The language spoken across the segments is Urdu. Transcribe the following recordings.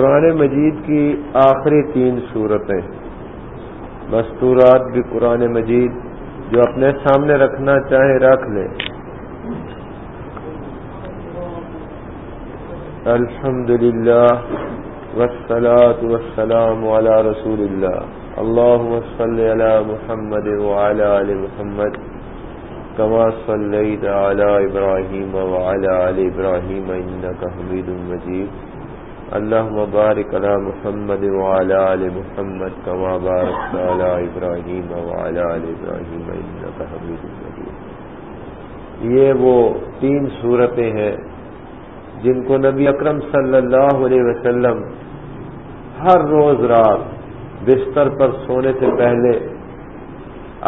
قرآن مجید کی آخری تین صورتیں۔ مستورات بھی قرآن مجید جو اپنے سامنے رکھنا چاہے رکھ لے۔ الحمد للہ وسلاۃ وسلام علی رسول اللہ۔ اللہ وسلم علی محمد وعلى محمد كما صليت على إبراهيم وعلى آل إبراهيم إنك حميد مجيد اللہ مبارک علی محمد وعلى آل محمد كما باركت على ابراہیم وعلى آل ابراہیم انك حمید مجید یہ وہ تین صورتیں ہیں جن کو نبی اکرم صلی اللہ علیہ وسلم ہر روز رات بستر پر سونے سے پہلے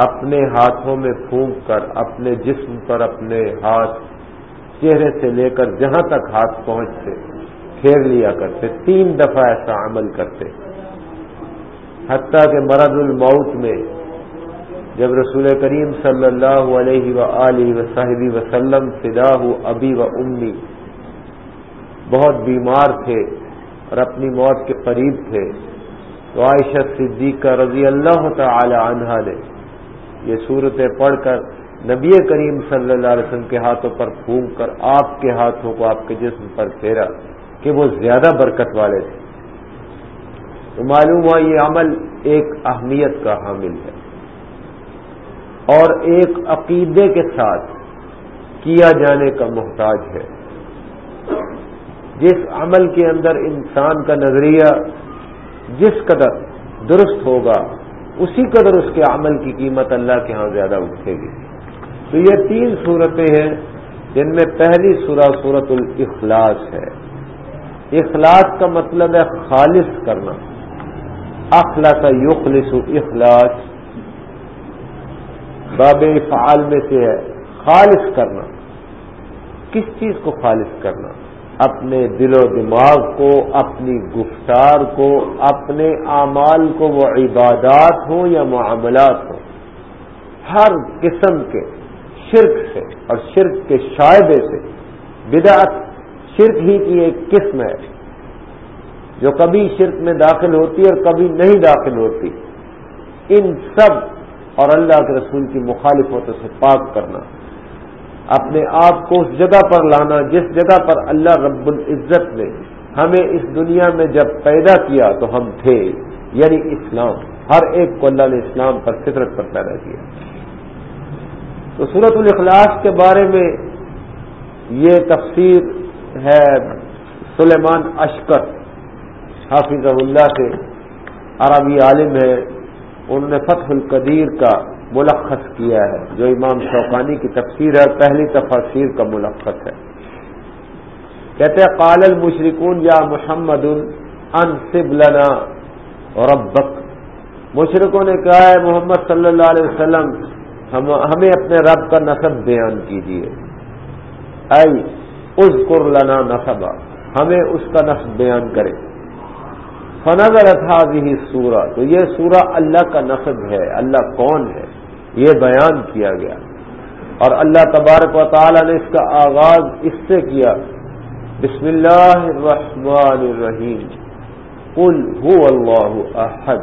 اپنے ہاتھوں میں پھونک کر اپنے جسم پر اپنے ہاتھ چہرے سے لے کر جہاں تک ہاتھ پہنچتے پھیر لیا کرتے، تین دفعہ ایسا عمل کرتے۔ حتیٰ کہ مرد الموت میں جب رسول کریم صلی اللہ علیہ و وصحبی وسلم فداہ ابی و امی بہت بیمار تھے اور اپنی موت کے قریب تھے، تو عائشہ صدیقہ رضی اللہ تعالی عنہا نے یہ صورتیں پڑھ کر نبی کریم صلی اللہ علیہ وسلم کے ہاتھوں پر پھونک کر آپ کے ہاتھوں کو آپ کے جسم پر پھیرا۔ کہ وہ زیادہ برکت والے تھے۔ تو معلوم ہوا یہ عمل ایک اہمیت کا حامل ہے۔ اور ایک عقیدے کے ساتھ کیا جانے کا محتاج ہے۔ جس عمل کے اندر انسان کا نظریہ جس قدر درست ہوگا، اسی قدر اس کے عمل کی قیمت اللہ کے ہاں زیادہ اٹھے گی۔ تو یہ تین صورتیں ہیں جن میں پہلی سورہ صورت الاخلاص ہے۔ اخلاص کا مطلب ہے خالص کرنا۔ اخلا کا یخلص اخلاص۔ باب فعال میں سے ہے خالص کرنا۔ کس چیز کو خالص کرنا؟ اپنے دل و دماغ کو، اپنی گفتار کو، اپنے اعمال کو، وہ عبادات ہوں یا معاملات ہوں۔ ہر قسم کے شرک سے اور شرک کے شاعبے سے بدعت شرک ہی کی ایک قسم ہے، جو کبھی شرک میں داخل ہوتی اور کبھی نہیں داخل ہوتی۔ ان سب اور اللہ کے رسول کی مخالفتوں سے پاک کرنا۔ اپنے آپ کو اس جگہ پر لانا، جس جگہ پر اللہ رب العزت نے ہمیں اس دنیا میں جب پیدا کیا تو ہم تھے یعنی اسلام۔ ہر ایک کو اللہ نے اسلام پر فطرت پر پیدا کیا۔ تو صورت الاخلاص کے بارے میں یہ تفسیر ہے سلیمان اشکر حافظ اللہ سے عربی عالم ہے انہوں نے فتح القدیر کا ملخص کیا ہے، جو امام شوقانی کی تفسیر ہے پہلی تفسیر کا ملخص ہے۔ کہتے ہیں، قال المشرکون، یا محمد، انصب لنا ربک۔ مشرقوں نے کہا ہے محمد صلی اللہ علیہ وسلم ہمیں اپنے رب کا نصب بیان کیجیے ائی اذکر لنا نصبا، ہمیں اس کا نصب بیان کرے فنظر تھا سورہ تو یہ سورہ اللہ کا نصب ہے، اللہ کون ہے؟ یہ بیان کیا گیا۔ اور اللہ تبارک و تعالی نے اس کا آغاز اس سے کیا۔ بسم اللہ الرحمن الرحیم۔ قل هو اللہ احد۔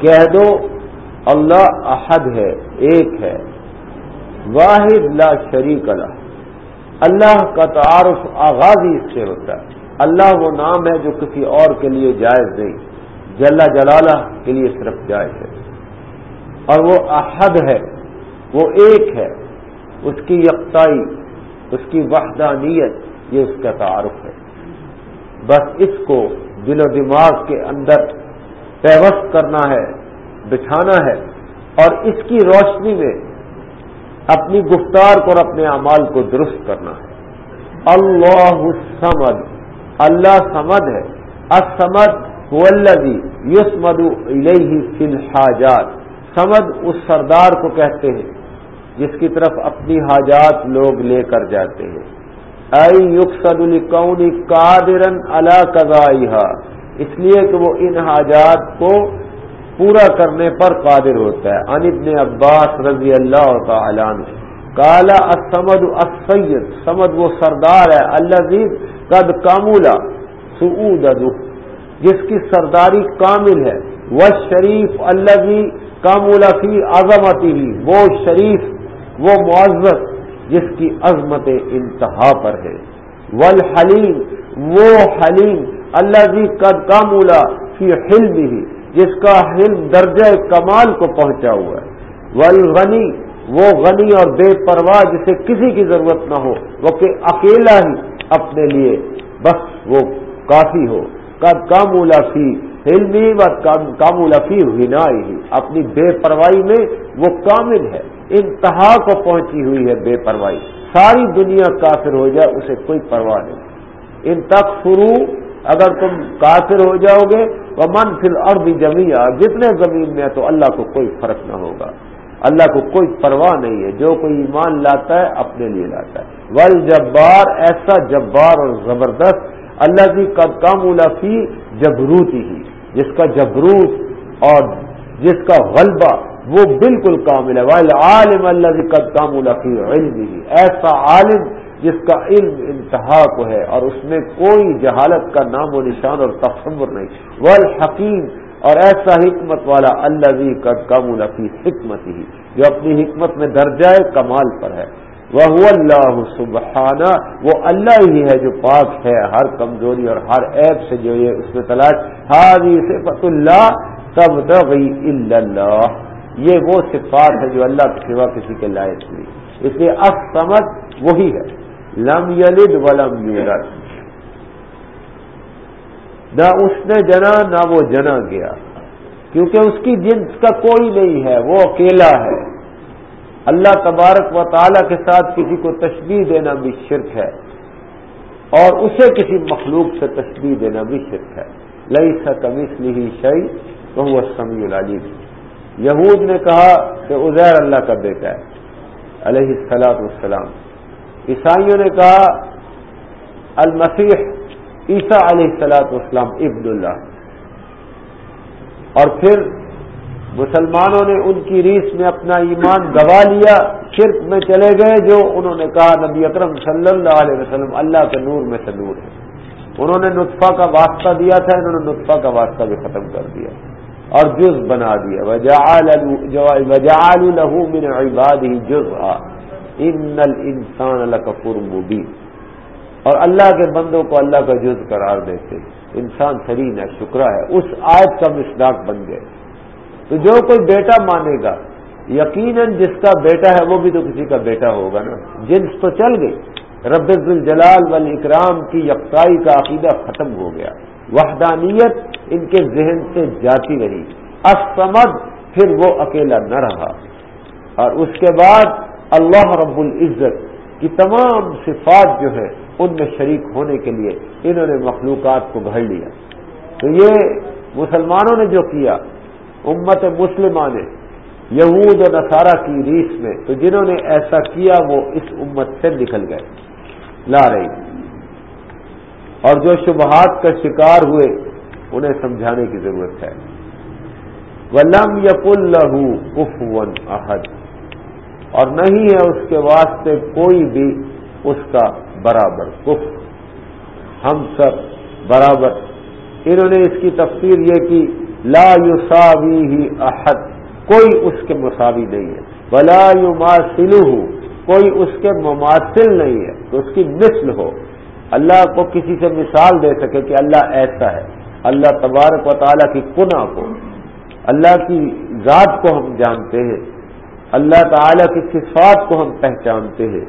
کہہ دو، اللہ احد ہے، ایک ہے۔ واحد لا شریک اللہ اللہ کا تعارف آغاز ہی اس سے ہوتا ہے۔ اللہ وہ نام ہے جو کسی اور کے لیے جائز نہیں جلا جلالہ کے لیے صرف جائز ہے۔ اور وہ احد ہے، وہ ایک ہے، اس کی یکتائی، اس کی وحدانیت، یہ اس کا تعارف ہے۔ بس اس کو دل و دماغ کے اندر پیوست کرنا ہے، بچھانا ہے، اور اس کی روشنی میں اپنی گفتار کو اور اپنے اعمال کو درست کرنا ہے۔ اللہ سمد اللہ سمد ہے۔ اسمد ولدی یس مدو فی الحاجات۔ سمد اس سردار کو کہتے ہیں جس کی طرف اپنی حاجات لوگ لے کر جاتے ہیں۔ ائی یقصد القونی قادرن اللہ کزا اس لیے کہ وہ ان حاجات کو پورا کرنے پر قادر ہوتا ہے۔ ان ابن عباس رضی اللہ تعالیٰ نے کالا اسمد اسید سمد وہ سردار ہے اللہ قد کامولا سعود جس کی سرداری کامل ہے۔ وہ شریف اللہ کامولا فی عظمتی وہ شریف، وہ معذت جس کی عظمت انتہا پر ہے۔ ول حلیم وہ حلیم اللہ جی قد کامولا فی حلم ہی جس کا حلم درجہ کمال کو پہنچا ہوا ہے۔ ول غنی وہ غنی اور بے پرواہ جسے کسی کی ضرورت نہ ہو، وہ کہ اکیلا ہی اپنے لیے بس وہ کافی ہو۔ کب کامولا فی علمی و کامولا فی ہنا ہی۔ اپنی بے پرواہی میں وہ کامل ہے۔ انتہا کو پہنچی ہوئی ہے بے پرواہی۔ ساری دنیا کافر ہو جائے، اسے کوئی پرواہ نہیں۔ ان تک شروع اگر تم کافر ہو جاؤ گے وہ من فل اور بھی جتنے زمین میں ہے تو اللہ کو کوئی فرق نہ ہوگا۔ اللہ کو کوئی پرواہ نہیں ہے، جو کوئی ایمان لاتا ہے، اپنے لیے لاتا ہے۔ ول جبار ایسا جبار اور زبردست، اللہ کی کب کام الفی جبروت ہی، جس کا جبروت اور جس کا غلبہ وہ بالکل کامل ہے۔ وال عالم اللہ کی قد کام الفی ایسا عالم جس کا علم انتہا کو ہے اور اس میں کوئی جہالت کا نام و نشان اور تصور نہیں۔ ول حکیم اور ایسا حکمت والا اللہ قد کام الفی حکمت ہی جو اپنی حکمت میں درجۂ کمال پر ہے۔ وہ اللہ سبحانہ وہ اللہ ہی ہے جو پاک ہے، ہر کمزوری اور ہر عیب سے جو یہ اس میں تلاش۔ ہاری صفت اللہ تب اللہ یہ وہ صفات ہے جو اللہ کے سوا کسی کے لائق ہوئی اس لیے اسمت وہی ہے۔ لم یلد ولم یولد. نہ اس نے جنا، نہ وہ جنا گیا. کیونکہ اس کی جنس کا کوئی نہیں ہے، وہ اکیلا ہے. اللہ تبارک و تعالی کے ساتھ کسی کو تشبیح دینا بھی شرک ہے، اور اسے کسی مخلوق سے تشبیح دینا بھی شرک ہے. لئی سا کمیس لی شعی تو وہ سمیع العلیم. یہود نے کہا کہ ازیر اللہ کا بیٹا ہے، علیہ السلاط والسلام. عیسائیوں نے کہا، المسیح عیسیٰ علیہ السلاط والسلام ابن اللہ۔ اور پھر مسلمانوں نے ان کی ریس میں اپنا ایمان گوا لیا، شرک میں چلے گئے، جو انہوں نے کہا، نبی اکرم صلی اللہ علیہ وسلم اللہ کے نور میں سے نور ہے۔ انہوں نے نطفہ کا واسطہ دیا تھا، انہوں نے نطفہ کا واسطہ بھی ختم کر دیا۔ اور جز بنا دیا۔ لہو من عباد ہی جز ان انسان اللہ کا مبین اور اللہ کے بندوں کو اللہ کا جز قرار دیتے انسان سرین ہے شکرا ہے۔ اس آیت کا مصداق بن گئے۔ تو جو کوئی بیٹا مانے گا، یقیناً جس کا بیٹا ہے، وہ بھی تو کسی کا بیٹا ہوگا نا۔ جنس تو چل گئی۔ رب الجلال والاکرام کی یکسائی کا عقیدہ ختم ہو گیا۔ وحدانیت ان کے ذہن سے جاتی رہی۔ اسمد پھر وہ اکیلا نہ رہا۔ اور اس کے بعد اللہ رب العزت کی تمام صفات جو ہے ان میں شریک ہونے کے لیے انہوں نے مخلوقات کو گھڑ لیا۔ تو یہ مسلمانوں نے جو کیا، امت مسلمہ نے، یہود و نصارہ کی ریس میں، تو جنہوں نے ایسا کیا وہ اس امت سے نکل گئے۔ لا رہی۔ اور جو شبہات کا شکار ہوئے، انہیں سمجھانے کی ضرورت ہے۔ ولم یق اللہ ون احد اور نہیں ہے اس کے واسطے کوئی بھی اس کا برابر کف ہم سب برابر۔ انہوں نے اس کی تفسیر یہ کی، لا یوساوی ہی احد، کوئی اس کے مساوی نہیں ہے۔ بلا یو کوئی اس کے مماثل نہیں ہے تو اس کی مثل ہو۔ اللہ کو کسی سے مثال دے سکے کہ اللہ ایسا ہے۔ اللہ تبارک و تعالیٰ کی کنا کو، اللہ کی ذات کو ہم جانتے ہیں۔ اللہ تعالیٰ کی صفات کو ہم پہچانتے ہیں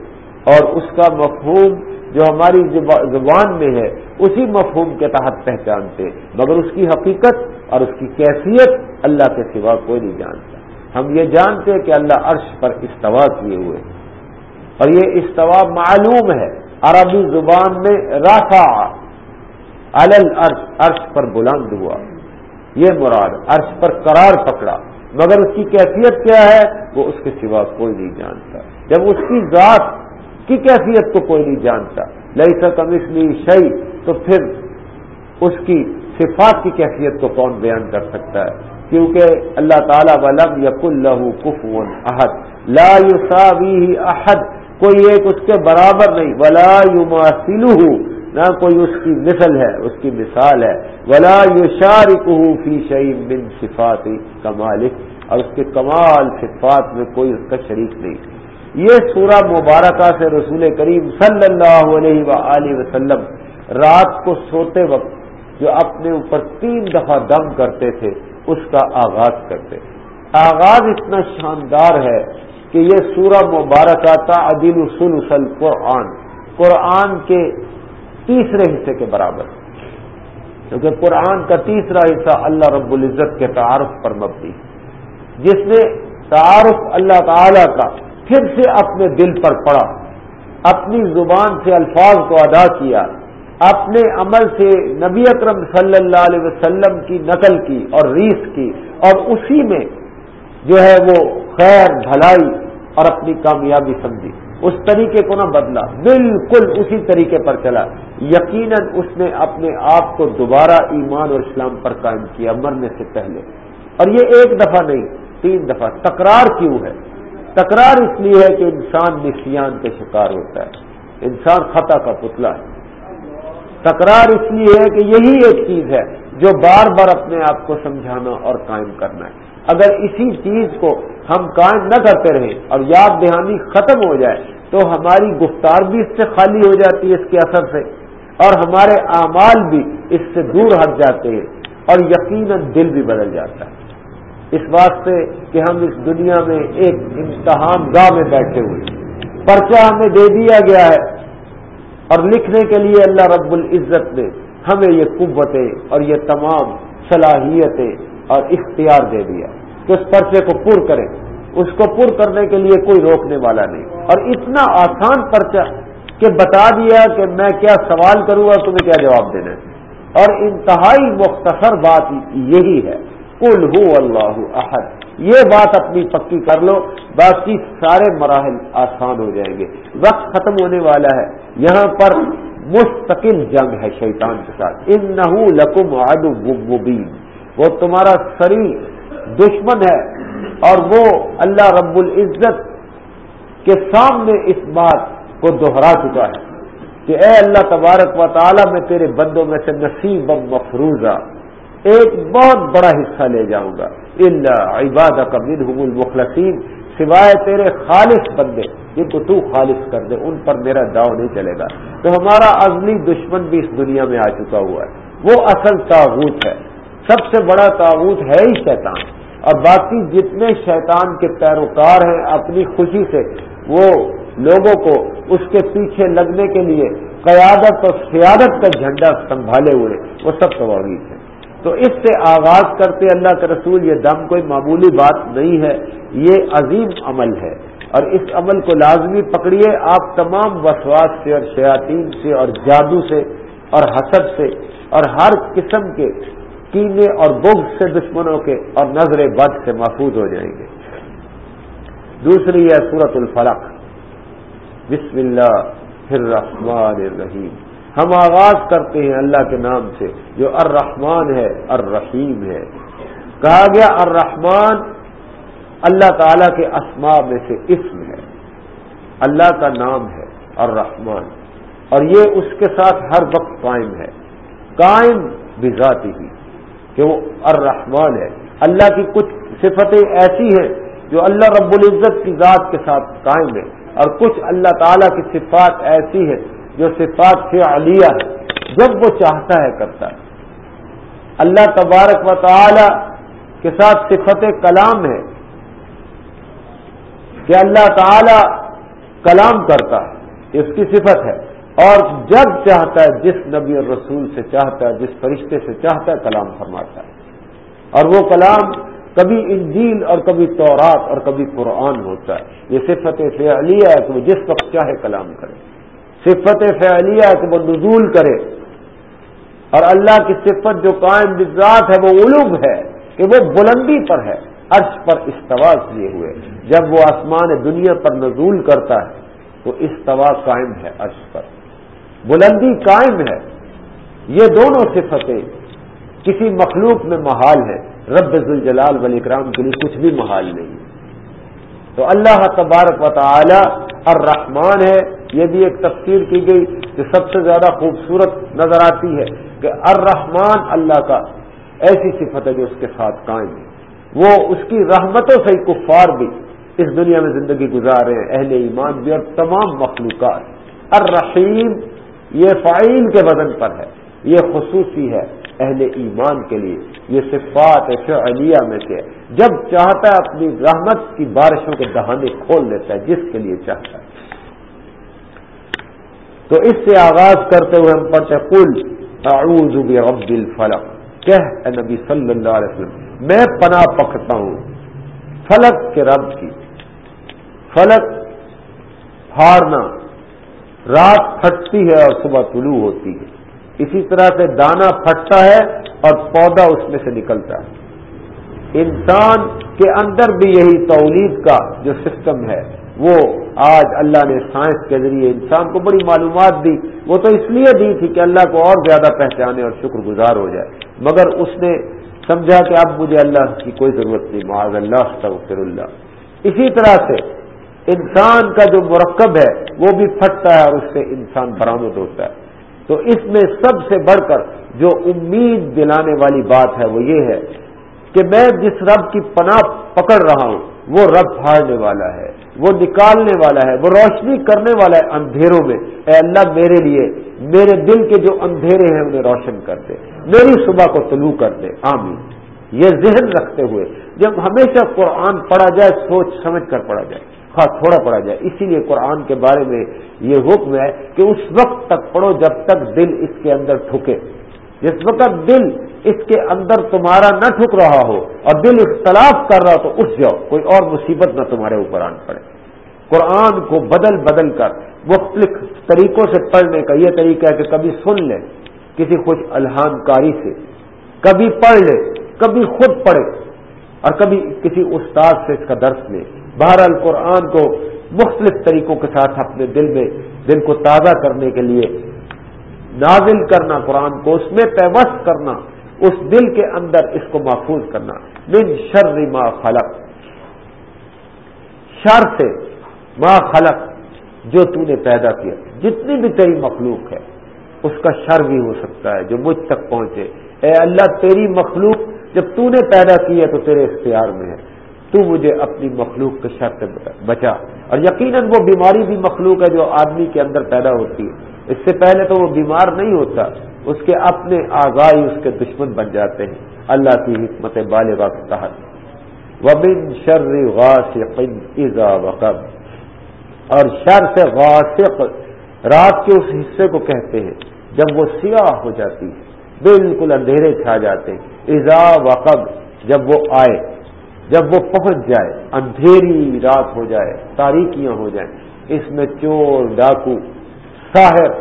اور اس کا مفہوم جو ہماری زبان میں ہے، اسی مفہوم کے تحت پہچانتے ہیں۔ مگر اس کی حقیقت اور اس کی کیفیت اللہ کے سوا کوئی نہیں جانتا۔ ہم یہ جانتے کہ اللہ عرش پر استوا کیے ہوئے اور یہ استوا معلوم ہے۔ عربی زبان میں رافا الل عرش عرش پر بلند ہوا۔ یہ مراد، عرش پر قرار پکڑا۔ مگر اس کی کیفیت کیا ہے؟ وہ اس کے سوا کوئی نہیں جانتا۔ جب اس کی ذات کی کیفیت کو کوئی نہیں جانتا لئی سکم اس شعی تو پھر اس کی صفات کی کیفیت کو کون بیان کر سکتا ہے؟ کیونکہ اللہ تعالیٰ ولم یق اللہ کف احد، لا یوساوی احد، کوئی ایک اس کے برابر نہیں، ولا یو نہ کوئی اس کی مثل ہے، اس کی مثال ہے۔ ولا یو شارک فی شعیم بن صفاتی کمالک اور اس کے کمال صفات میں کوئی اس کا شریک نہیں۔ یہ سورہ مبارکہ سے رسول کریم صلی اللہ علیہ و وسلم رات کو سوتے وقت جو اپنے اوپر تین دفعہ دم کرتے تھے، اس کا آغاز کرتے آغاز اتنا شاندار ہے کہ یہ سورہ مبارکہ تھا عدیل اصول قرآن قرآن کے تیسرے حصے کے برابر۔ کیونکہ قرآن کا تیسرا حصہ اللہ رب العزت کے تعارف پر مبنی۔ جس نے تعارف اللہ تعالی کا پھر سے اپنے دل پر پڑا، اپنی زبان سے الفاظ کو ادا کیا، اپنے عمل سے نبی اکرم صلی اللہ علیہ وسلم کی نقل کی اور ریس کی، اور اسی میں جو ہے وہ خیر، بھلائی اور اپنی کامیابی سمجھی۔ اس طریقے کو نہ بدلا، بالکل اسی طریقے پر چلا۔ یقیناً اس نے اپنے آپ کو دوبارہ ایمان اور اسلام پر قائم کیا، مرنے سے پہلے۔ اور یہ ایک دفعہ نہیں، تین دفعہ۔ تکرار کیوں ہے؟ تکرار اس لیے ہے کہ انسان نسیان کے شکار ہوتا ہے۔ انسان خطا کا پتلا ہے۔ تکرار اس لیے ہے کہ یہی ایک چیز ہے جو بار بار اپنے آپ کو سمجھانا اور قائم کرنا ہے۔ اگر اسی چیز کو ہم قائم نہ کرتے رہیں اور یاد دہانی ختم ہو جائے تو ہماری گفتار بھی اس سے خالی ہو جاتی ہے اس کے اثر سے اور ہمارے اعمال بھی اس سے دور ہٹ جاتے ہیں اور یقیناً دل بھی بدل جاتا ہے۔ اس واسطے کہ ہم اس دنیا میں ایک امتحان گاہ میں بیٹھے ہوئے پرچہ ہمیں دے دیا گیا ہے اور لکھنے کے لیے اللہ رب العزت نے ہمیں یہ قوتیں اور یہ تمام صلاحیتیں اور اختیار دے دیا۔ کہ اس پرچے کو پر کریں، اس کو پر کرنے کے لیے کوئی روکنے والا نہیں۔ اور اتنا آسان پرچہ کہ بتا دیا کہ میں کیا سوال کروں گا تمہیں کیا جواب دینا ہے۔ اور انتہائی مختصر بات یہی ہے۔ کل ہو اللہ احد۔ یہ بات اپنی پکی کر لو، باقی سارے مراحل آسان ہو جائیں گے۔ وقت ختم ہونے والا ہے۔ یہاں پر مستقل جنگ ہے شیطان کے ساتھ۔ ان نہ لکم ادو مبین۔ وہ تمہارا سری دشمن ہے اور وہ اللہ رب العزت کے سامنے اس بات کو دوہرا چکا ہے کہ اے اللہ تبارک و تعالی، میں تیرے بندوں میں سے نصیب مفروضہ ایک بہت بڑا حصہ لے جاؤں گا۔ اللہ عباد کا منہم المخلصین سوائے تیرے خالص بندے، جن کو تو خالص کر دے، ان پر میرا داؤ نہیں چلے گا۔ تو ہمارا ازلی دشمن بھی اس دنیا میں آ چکا ہوا ہے۔ وہ اصل تعبت ہے۔ سب سے بڑا تعبت ہے ہی شیطان۔ اور باقی جتنے شیطان کے پیروکار ہیں اپنی خوشی سے، وہ لوگوں کو اس کے پیچھے لگنے کے لیے قیادت اور سیادت کا جھنڈا سنبھالے ہوئے، وہ سب توابیت ہیں۔ تو اس سے آغاز کرتے اللہ کے رسول، یہ دم کوئی معمولی بات نہیں ہے، یہ عظیم عمل ہے۔ اور اس عمل کو لازمی پکڑیے آپ تمام وسواس سے اور شیاطین سے اور جادو سے اور حسد سے اور ہر قسم کے کینے اور بغض سے دشمنوں کے اور نظر بد سے محفوظ ہو جائیں گے۔ دوسری ہے سورت الفلق۔ بسم اللہ الرحمن الرحیم۔ ہم آغاز کرتے ہیں اللہ کے نام سے، جو الرحمن ہے، الرحیم ہے۔ کہا گیا الرحمن اللہ تعالی کے اسماء میں سے اسم ہے۔ اللہ کا نام ہے الرحمن۔ اور یہ اس کے ساتھ ہر وقت قائم ہے۔ قائم بذاتی ہی کہ وہ الرحمن ہے۔ اللہ کی کچھ صفتیں ایسی ہیں جو اللہ رب العزت کی ذات کے ساتھ قائم ہے اور کچھ اللہ تعالی کی صفات ایسی ہے جو صفات سے علیہ ہے جب وہ چاہتا ہے، کرتا ہے۔ اللہ تبارک و تعالی کے ساتھ صفت کلام ہے کہ اللہ تعالی کلام کرتا ہے۔ اس کی صفت ہے۔ اور جب چاہتا ہے، جس نبی اور رسول سے چاہتا ہے، جس فرشتے سے چاہتا ہے، کلام فرماتا ہے۔ اور وہ کلام کبھی انجیل اور کبھی تورات اور کبھی قرآن ہوتا ہے۔ یہ صفت فعلیہ ہے کہ وہ جس وقت چاہے کلام کرے۔ صفت فعلیہ ہے کہ وہ نزول کرے۔ اور اللہ کی صفت جو قائم بذات ہے، وہ علوم ہے کہ وہ بلندی پر ہے، عرش پر استوا کیے ہوئے۔ جب وہ آسمان دنیا پر نزول کرتا ہے، تو استوا قائم ہے عرش پر۔ بلندی قائم ہے۔ یہ دونوں صفتیں کسی مخلوق میں محال ہے رب الجلال ولی اکرام کے لیے کچھ بھی محال نہیں۔ تو اللہ تبارک و تعالی الرحمن ہے۔ یہ بھی ایک تفسیر کی گئی جو سب سے زیادہ خوبصورت نظر آتی ہے کہ الرحمن اللہ کا ایسی صفت ہے جو اس کے ساتھ قائم ہے۔ وہ اس کی رحمتوں سے کفار بھی اس دنیا میں زندگی گزار رہے ہیں، اہل ایمان بھی اور تمام مخلوقات۔ الرحیم یہ فائل کے بدن پر ہے، یہ خصوصی ہے اہل ایمان کے لیے، یہ صفات فعلیہ میں سے جب چاہتا ہے اپنی رحمت کی بارشوں کے دہانے کھول دیتا ہے، جس کے لیے چاہتا ہے۔ تو اس سے آغاز کرتے ہوئے ہم پڑھتے کل اعوذ برب الفلق۔ کہہ اے نبی صلی اللہ علیہ وسلم، میں پناہ پکڑتا ہوں فلک کے رب کی۔ فلک ہارنا۔ رات پھٹتی ہے اور صبح طلوع ہوتی ہے۔ اسی طرح سے دانا پھٹتا ہے اور پودا اس میں سے نکلتا ہے۔ انسان کے اندر بھی یہی تولید کا جو سسٹم ہے، وہ آج اللہ نے سائنس کے ذریعے انسان کو بڑی معلومات دی۔ وہ تو اس لیے دی تھی کہ اللہ کو اور زیادہ پہچانے اور شکر گزار ہو جائے۔ مگر اس نے سمجھا کہ اب مجھے اللہ کی کوئی ضرورت نہیں، معاذ اللہ، استغفر اللہ۔ اسی طرح سے انسان کا جو مرکب ہے، وہ بھی پھٹتا ہے اور اس سے انسان برآمد ہوتا ہے۔ تو اس میں سب سے بڑھ کر جو امید دلانے والی بات ہے، وہ یہ ہے کہ میں جس رب کی پناہ پکڑ رہا ہوں، وہ رب پھاڑنے والا ہے، وہ نکالنے والا ہے، وہ روشنی کرنے والا ہے اندھیروں میں۔ اے اللہ، میرے لیے، میرے دل کے جو اندھیرے ہیں، انہیں روشن کر دے۔ میری صبح کو طلوع کر دے۔ آمین۔ یہ ذہن رکھتے ہوئے، جب ہمیشہ قرآن پڑھا جائے، سوچ سمجھ کر پڑھا جائے۔ خواہ تھوڑا پڑھا جائے۔ اسی لیے قرآن کے بارے میں یہ حکم ہے کہ اس وقت تک پڑھو جب تک دل اس کے اندر ٹھکے۔ جس وقت دل اس کے اندر تمہارا نہ ٹھک رہا ہو اور دل اختلاف کر رہا ہو تو اٹھ جاؤ، کوئی اور مصیبت نہ تمہارے اوپر آن پڑے۔ قرآن کو بدل بدل کر مختلف طریقوں سے پڑھنے کا یہ طریقہ ہے کہ کبھی سن لے، کسی خوش الحان کاری سے۔ کبھی پڑھ لے، کبھی خود پڑھے اور کبھی کسی استاد سے اس کا درس لے۔ بہرحال قرآن کو مختلف طریقوں کے ساتھ اپنے دل میں، دل کو تازہ کرنے کے لیے نازل کرنا قرآن کو، اس میں پیوست کرنا، اس دل کے اندر اس کو محفوظ کرنا۔ من شر ما خلق۔ شر سے ما خلق جو تو نے پیدا کیا۔ جتنی بھی تیری مخلوق ہے، اس کا شر بھی ہو سکتا ہے جو مجھ تک پہنچے۔ اے اللہ، تیری مخلوق جب تو نے پیدا کی ہے تو تیرے اختیار میں ہے۔ تو مجھے اپنی مخلوق کے شرط بچا۔ اور یقیناً وہ بیماری بھی مخلوق ہے جو آدمی کے اندر پیدا ہوتی ہے۔ اس سے پہلے تو وہ بیمار نہیں ہوتا، اس کے اپنے آگاہی اس کے دشمن بن جاتے ہیں۔ اللہ کی حکمت بالغ کے تحت۔ وبن شر غاسق اذا وقب۔ اور شر سے غاسق رات کے اس حصے کو کہتے ہیں جب وہ سیاہ ہو جاتی ہے، بالکل اندھیرے چھا جاتے ہیں۔ ایزا وقب۔ جب وہ آئے۔ جب وہ پہنچ جائے، اندھیری رات ہو جائے، تاریکیاں ہو جائیں، اس میں چور، ڈاکو، ساحر،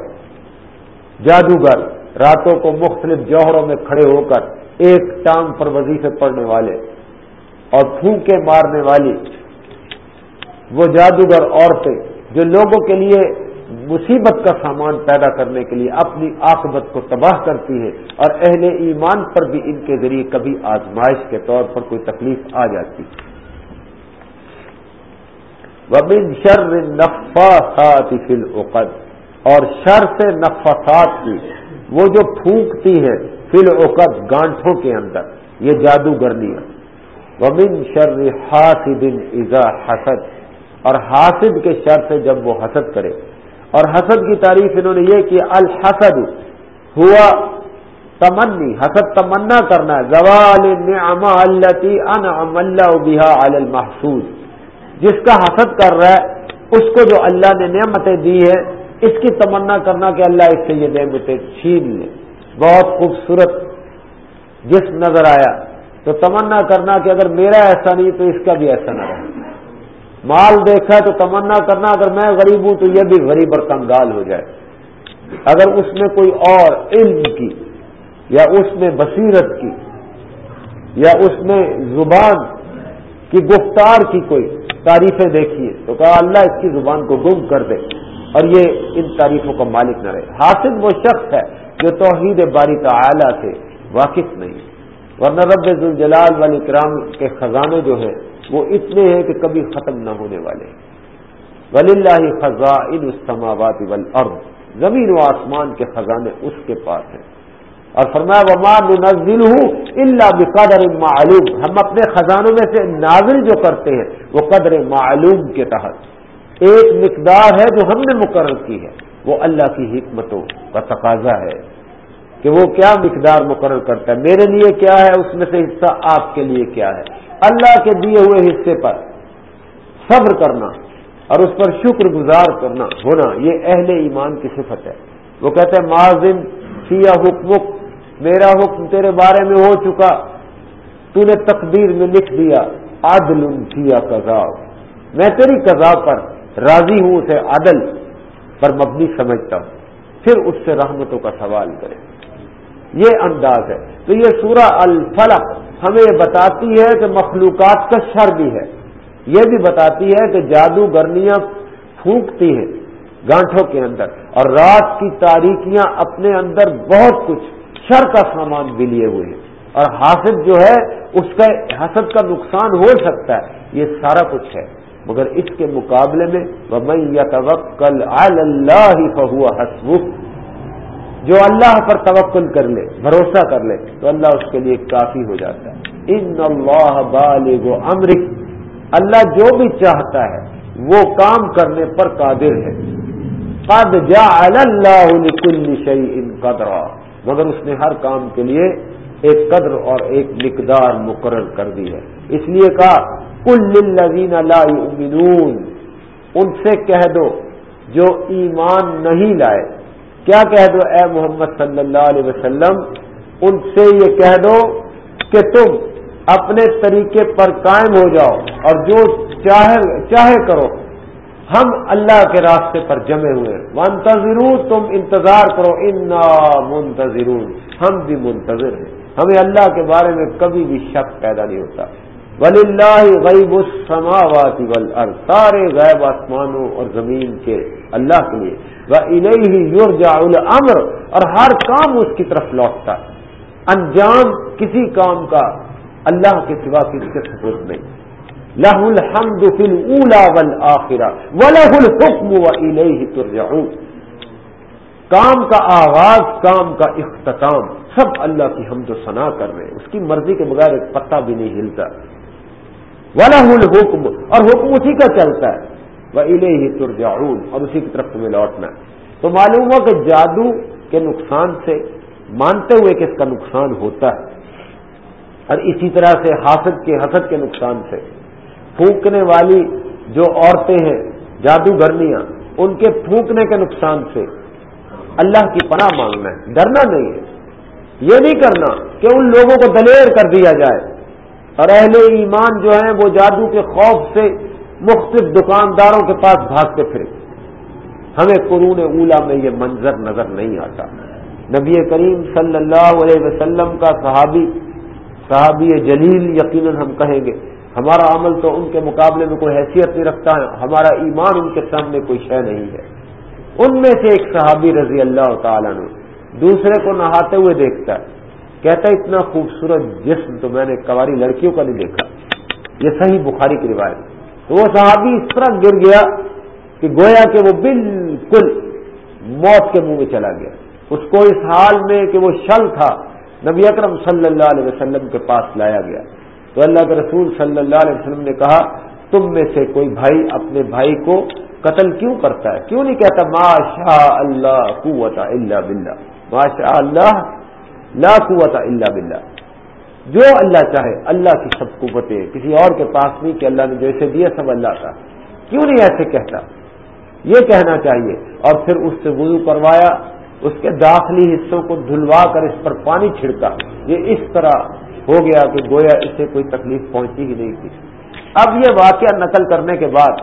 جادوگر راتوں کو مختلف جوہروں میں کھڑے ہو کر ایک ٹانگ پر وظیفے پڑنے والے اور پھونکے مارنے والی وہ جادوگر عورتیں جو لوگوں کے لیے مصیبت کا سامان پیدا کرنے کے لیے اپنی آکبت کو تباہ کرتی ہے اور اہل ایمان پر بھی ان کے ذریعے کبھی آزمائش کے طور پر کوئی تکلیف آ جاتی۔ وبن شر نفاسات فی العقد اور شر سے نفاسات کی، وہ جو پھونکتی ہے فی العقد گانٹھوں کے اندر، یہ جادوگرنیاں وبن شر حاسد اذا حسد اور حاسد کے شر سے جب وہ حسد کرے اور حسد کی تعریف انہوں نے یہ کہ الحسد ہوا تمنی، حسد تمنا کرنا زوال التی انعم اللہ بها علی المحسوس جس کا حسد کر رہا ہے، اس کو جو اللہ نے نعمتیں دی ہے اس کی تمنا کرنا کہ اللہ اس سے یہ نعمتیں چھین لے۔ بہت خوبصورت جس نظر آیا، تو تمنا کرنا کہ اگر میرا ایسا نہیں تو اس کا بھی ایسا نہ رہے۔ مال دیکھا تو تمنا کرنا، اگر میں غریب ہوں تو یہ بھی غریب اور کنگال ہو جائے۔ اگر اس میں کوئی اور علم کی، یا اس میں بصیرت کی، یا اس میں زبان کی گفتار کی کوئی تعریفیں دیکھیے، تو کہا اللہ اس کی زبان کو گم کر دے اور یہ ان تعریفوں کا مالک نہ رہے۔ حاصل وہ شخص ہے جو توحید باری تعالی سے واقف نہیں۔ ورنہ رب الجلال والی کرام کے خزانے جو ہیں وہ اتنے ہیں کہ کبھی ختم نہ ہونے والے ولی اللہ خزاں ان استماوات زمین و آسمان کے خزانے اس کے پاس ہیں۔ اور فرمایا، وما نزل ہوں اللہ بقدر معلوم۔ ہم اپنے خزانوں میں سے نازل جو کرتے ہیں، وہ قدر معلوم کے تحت۔ ایک مقدار ہے جو ہم نے مقرر کی ہے۔ وہ اللہ کی حکمتوں کا تقاضا ہے کہ وہ کیا مقدار مقرر کرتا ہے۔ میرے لیے کیا ہے؟ اس میں سے حصہ آپ کے لیے کیا ہے؟ اللہ کے دیے ہوئے حصے پر صبر کرنا اور اس پر شکر گزار کرنا ہونا، یہ اہل ایمان کی صفت ہے۔ وہ کہتے ہیں معذم سیا حکمک، میرا حکم تیرے بارے میں ہو چکا تو نے تقدیر میں لکھ دیا، عدل سیا کذاب میں تیری کذاب پر راضی ہوں، اسے عدل پر مبنی سمجھتا ہوں۔ پھر اس سے رحمتوں کا سوال کرے یہ انداز ہے۔ تو یہ سورہ الفلق ہمیں یہ بتاتی ہے کہ مخلوقات کا شر بھی ہے۔ یہ بھی بتاتی ہے کہ جادوگرنیاں پھونکتی ہیں گانٹھوں کے اندر اور رات کی تاریکیاں اپنے اندر بہت کچھ شر کا سامان بھی لیے ہوئے ہیں۔ اور حاصل جو ہے، اس کا حسد کا نقصان ہو سکتا ہے، یہ سارا کچھ ہے۔ مگر اس کے مقابلے میں یا توکل اللہ ہی فہو حسب جو اللہ پر توکل کر لے، بھروسہ کر لے، تو اللہ اس کے لیے کافی ہو جاتا ہے۔ ان اللہ بالغ امرک۔ اللہ جو بھی چاہتا ہے، وہ کام کرنے پر قادر ہے۔ قد جعل اللہ لكل شيء قدرا۔ مگر اس نے ہر کام کے لیے ایک قدر اور ایک مقدار مقرر کر دی ہے۔ اس لیے کہا کل للذین لا یؤمنون۔ ان سے کہہ دو، جو ایمان نہیں لائے کیا کہہ دو اے محمد صلی اللہ علیہ وسلم؟ ان سے یہ کہہ دو کہ تم اپنے طریقے پر قائم ہو جاؤ اور جو چاہے چاہے کرو۔ ہم اللہ کے راستے پر جمے ہوئے منتظر تم انتظار کرو۔ انا منتظر ہم بھی منتظر ہیں۔ ہمیں اللہ کے بارے میں کبھی بھی شک پیدا نہیں ہوتا۔ ولی اللہ غیب السماوات والارض سارے غیب آسمانوں اور زمین کے اللہ کے لیے۔ وہ انہیں ہی یورجا الامر، اور ہر کام اس کی طرف لوٹتا ہے۔ انجام کسی کام کا اللہ کے سوا کسی کے سپرد نہیں۔ لہ الحمد فی الاولا والآخرہ ولہ الحکم والیہ ترجعون۔ کام کا آغاز، کام کا اختتام، سب اللہ کی حمد و ثنا کر رہے ہیں۔ اس کی مرضی کے بغیر ایک پتہ بھی نہیں ہلتا۔ ولہ الحکم، اور حکم اسی کا چلتا ہے۔ وہ الہ ترجعون۔ اور اسی کی طرف تمہیں لوٹنا ہے۔ تو معلوم ہوا کہ جادو کے نقصان سے مانتے ہوئے کہ اس کا نقصان ہوتا ہے، اور اسی طرح سے حاسد کے حسد کے نقصان سے۔ پھونکنے والی جو عورتیں ہیں، جادوگرنیاں، ان کے پھونکنے کے نقصان سے اللہ کی پناہ مانگنا ہے۔ ڈرنا نہیں ہے۔ یہ نہیں کرنا کہ ان لوگوں کو دلیر کر دیا جائے۔ اور اہل ایمان جو ہیں، وہ جادو کے خوف سے مختلف دکانداروں کے پاس بھاگتے پھرے۔ ہمیں قرون اولا میں یہ منظر نظر نہیں آتا۔ نبی کریم صلی اللہ علیہ وسلم کا صحابی صحابی جلیل یقیناً ہم کہیں گے، ہمارا عمل تو ان کے مقابلے میں کوئی حیثیت نہیں رکھتا ہے، ہمارا ایمان ان کے سامنے کوئی شے نہیں ہے۔ ان میں سے ایک صحابی رضی اللہ تعالیٰ نے دوسرے کو نہاتے ہوئے دیکھتا ہے۔ کہتا ہے، اتنا خوبصورت جسم تو میں نے کواری لڑکیوں کا نہیں دیکھا۔ یہ صحیح بخاری کی روایت تو وہ صحابی اس طرح گر گیا کہ گویا کہ وہ بالکل موت کے منہ میں چلا گیا۔ اس کو اس حال میں کہ وہ شل تھا، نبی اکرم صلی اللہ علیہ وسلم کے پاس لایا گیا۔ تو اللہ کے رسول صلی اللہ علیہ وسلم نے کہا، تم میں سے کوئی بھائی اپنے بھائی کو قتل کیوں کرتا ہے؟ کیوں نہیں کہتا ما شاء اللہ قوت اللہ بلّہ ما شاء اللہ لا قوت اللہ بلّہ جو اللہ چاہے، اللہ کی سب قوتیں، کسی اور کے پاس نہیں کہ اللہ نے جیسے دیا سب اللہ کا۔ کیوں نہیں ایسے کہتا؟ یہ کہنا چاہیے۔ اور پھر اس سے وضو کروایا، اس کے داخلی حصوں کو دھلوا کر اس پر پانی چھڑکا۔ یہ اس طرح ہو گیا کہ گویا اسے کوئی تکلیف پہنچی ہی نہیں تھی۔ اب یہ واقعہ نقل کرنے کے بعد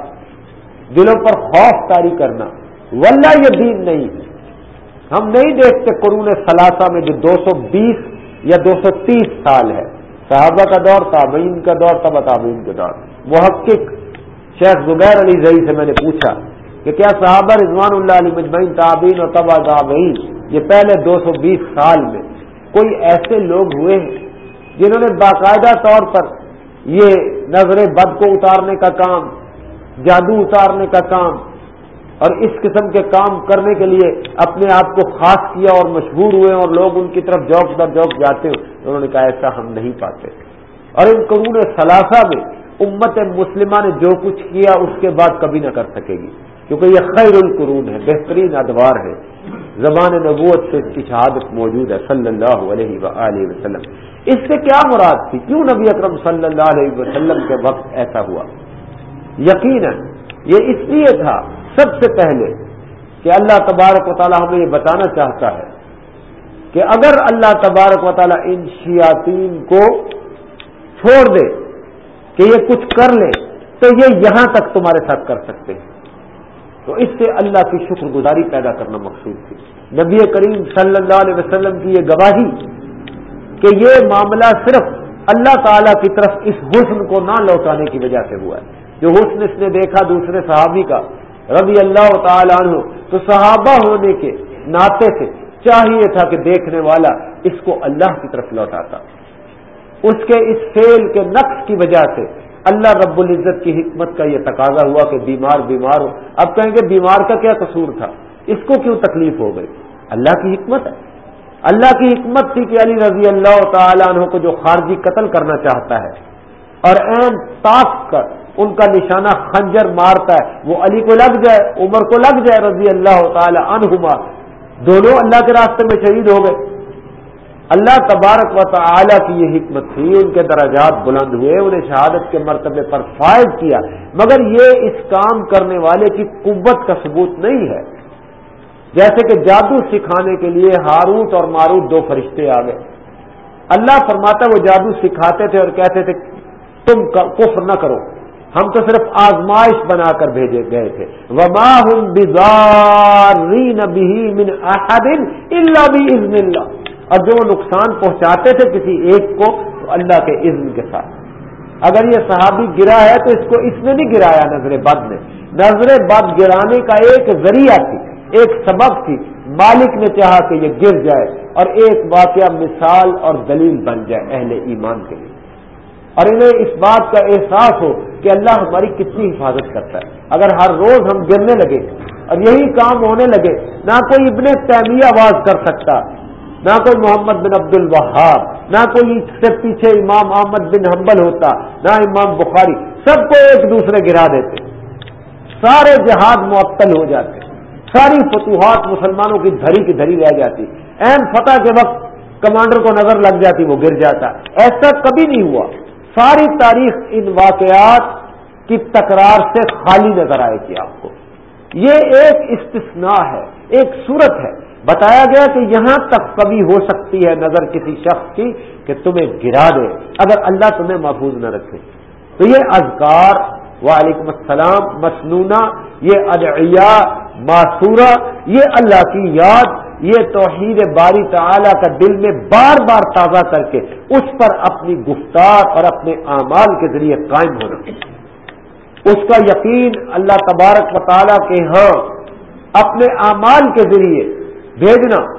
دلوں پر خوف تاری کرنا ولہ یہ دین نہیں۔ ہے ہم نہیں دیکھتے قرون ثلاثہ میں جو دو سو بیس یا دو سو تیس سال ہے۔ صحابہ کا دور، تابعین کا دور تبا تابعین کا دور۔ محقق شیخ زبیر علی زئی سے میں نے پوچھا کہ کیا صحابہ رضوان اللہ علی مجمعین تابعین اور تبا تابعین یہ پہلے دو سو بیس سال میں کوئی ایسے لوگ ہوئے ہیں جنہوں نے باقاعدہ طور پر یہ نظر بد کو اتارنے کا کام، جادو اتارنے کا کام اور اس قسم کے کام کرنے کے لیے اپنے آپ کو خاص کیا اور مشہور ہوئے اور لوگ ان کی طرف جوک در جوک جاتے ہو انہوں نے کہا ایسا ہم نہیں پاتے۔ اور ان قرون ثلاثہ میں امت مسلمہ نے جو کچھ کیا، اس کے بعد کبھی نہ کر سکے گی۔ کیونکہ یہ خیر القرون ہے، بہترین ادوار ہے۔ زبان نبوت سے اس کی شہادت موجود ہے، صلی اللہ علیہ وآلہ وسلم۔ اس سے کیا مراد تھی؟ کیوں نبی اکرم صلی اللہ علیہ وسلم کے وقت ایسا ہوا؟ یقیناً یہ اس لیے تھا سب سے پہلے کہ اللہ تبارک و تعالی ہمیں یہ بتانا چاہتا ہے کہ اگر اللہ تبارک و تعالی ان شیاطین کو چھوڑ دے کہ یہ کچھ کر لے، تو یہ یہاں تک تمہارے ساتھ کر سکتے ہیں۔ تو اس سے اللہ کی شکر گزاری پیدا کرنا مقصود تھی۔ نبی کریم صلی اللہ علیہ وسلم کی یہ گواہی کہ یہ معاملہ صرف اللہ تعالی کی طرف اس حسن کو نہ لوٹانے کی وجہ سے ہوا ہے۔ جو حسن اس نے دیکھا دوسرے صحابی کا رضی اللہ تعالی عنہ، تو صحابہ ہونے کے ناطے سے چاہیے تھا کہ دیکھنے والا اس کو اللہ کی طرف لوٹاتا۔ اس کے اس فیل کے نقص کی وجہ سے اللہ رب العزت کی حکمت کا یہ تقاضا ہوا کہ بیمار بیمار ہو۔ اب کہیں گے بیمار کا کیا قصور تھا؟ اس کو کیوں تکلیف ہو گئی؟ اللہ کی حکمت ہے۔ اللہ کی حکمت تھی کہ علی رضی اللہ تعالیٰ عنہ کو جو خارجی قتل کرنا چاہتا ہے اور این تاک کر ان کا نشانہ خنجر مارتا ہے۔ وہ علی کو لگ جائے، عمر کو لگ جائے رضی اللہ تعالی عنہما۔ دونوں اللہ کے راستے میں شہید ہو گئے۔ اللہ تبارک و تعالی کی یہ حکمت تھی، ان کے درجات بلند ہوئے، انہیں شہادت کے مرتبے پر فائد کیا۔ مگر یہ اس کام کرنے والے کی قوت کا ثبوت نہیں ہے۔ جیسے کہ جادو سکھانے کے لیے ہاروت اور ماروت دو فرشتے آ گئے۔ اللہ فرماتا وہ جادو سکھاتے تھے اور کہتے تھے، تم کفر نہ کرو۔ ہم تو صرف آزمائش بنا کر بھیجے گئے تھے۔ وما ہوں من اللہ بھی عزم اللہ اور جو نقصان پہنچاتے تھے کسی ایک کو تو اللہ کے عزم کے ساتھ۔ اگر یہ صحابی گرا ہے تو اس کو اس نے نہیں گرایا نظر بد نے نظر بد گرانے کا ایک ذریعہ تھی، ایک سبب تھی۔ مالک نے چاہا کہ یہ گر جائے اور ایک واقعہ مثال اور دلیل بن جائے اہل ایمان کے لیے۔ اور انہیں اس بات کا احساس ہو کہ اللہ ہماری کتنی حفاظت کرتا ہے۔ اگر ہر روز ہم گرنے لگے اور یہی کام ہونے لگے، نہ کوئی ابن تعمیہ آواز کر سکتا، نہ کوئی محمد بن عبد الوہاب، نہ کوئی اس سے پیچھے امام احمد بن حنبل ہوتا، نہ امام بخاری، سب کو ایک دوسرے گرا دیتے۔ سارے جہاد معطل ہو جاتے، ساری فتوحات مسلمانوں کی دھری کی دھری رہ جاتی۔ اہم فتح کے وقت کمانڈر کو نظر لگ جاتی، وہ گر جاتا۔ ایسا کبھی نہیں ہوا۔ ساری تاریخ ان واقعات کی تکرار سے خالی نظر آئے گی آپ کو۔ یہ ایک استثناء ہے، ایک صورت ہے۔ بتایا گیا کہ یہاں تک کبھی ہو سکتی ہے نظر کسی شخص کی کہ تمہیں گرا دے، اگر اللہ تمہیں محفوظ نہ رکھے۔ تو یہ اذکار، وعلیکم السلام، مسنونہ، یہ ادعیہ، معصورہ، یہ اللہ کی یاد یہ توحید باری تعالی کا دل میں بار بار تازہ کر کے اس پر اپنی گفتار اور اپنے اعمال کے ذریعے قائم ہونا اس کا یقین اللہ تبارک و تعالیٰ کے ہاں اپنے اعمال کے ذریعے بھیجنا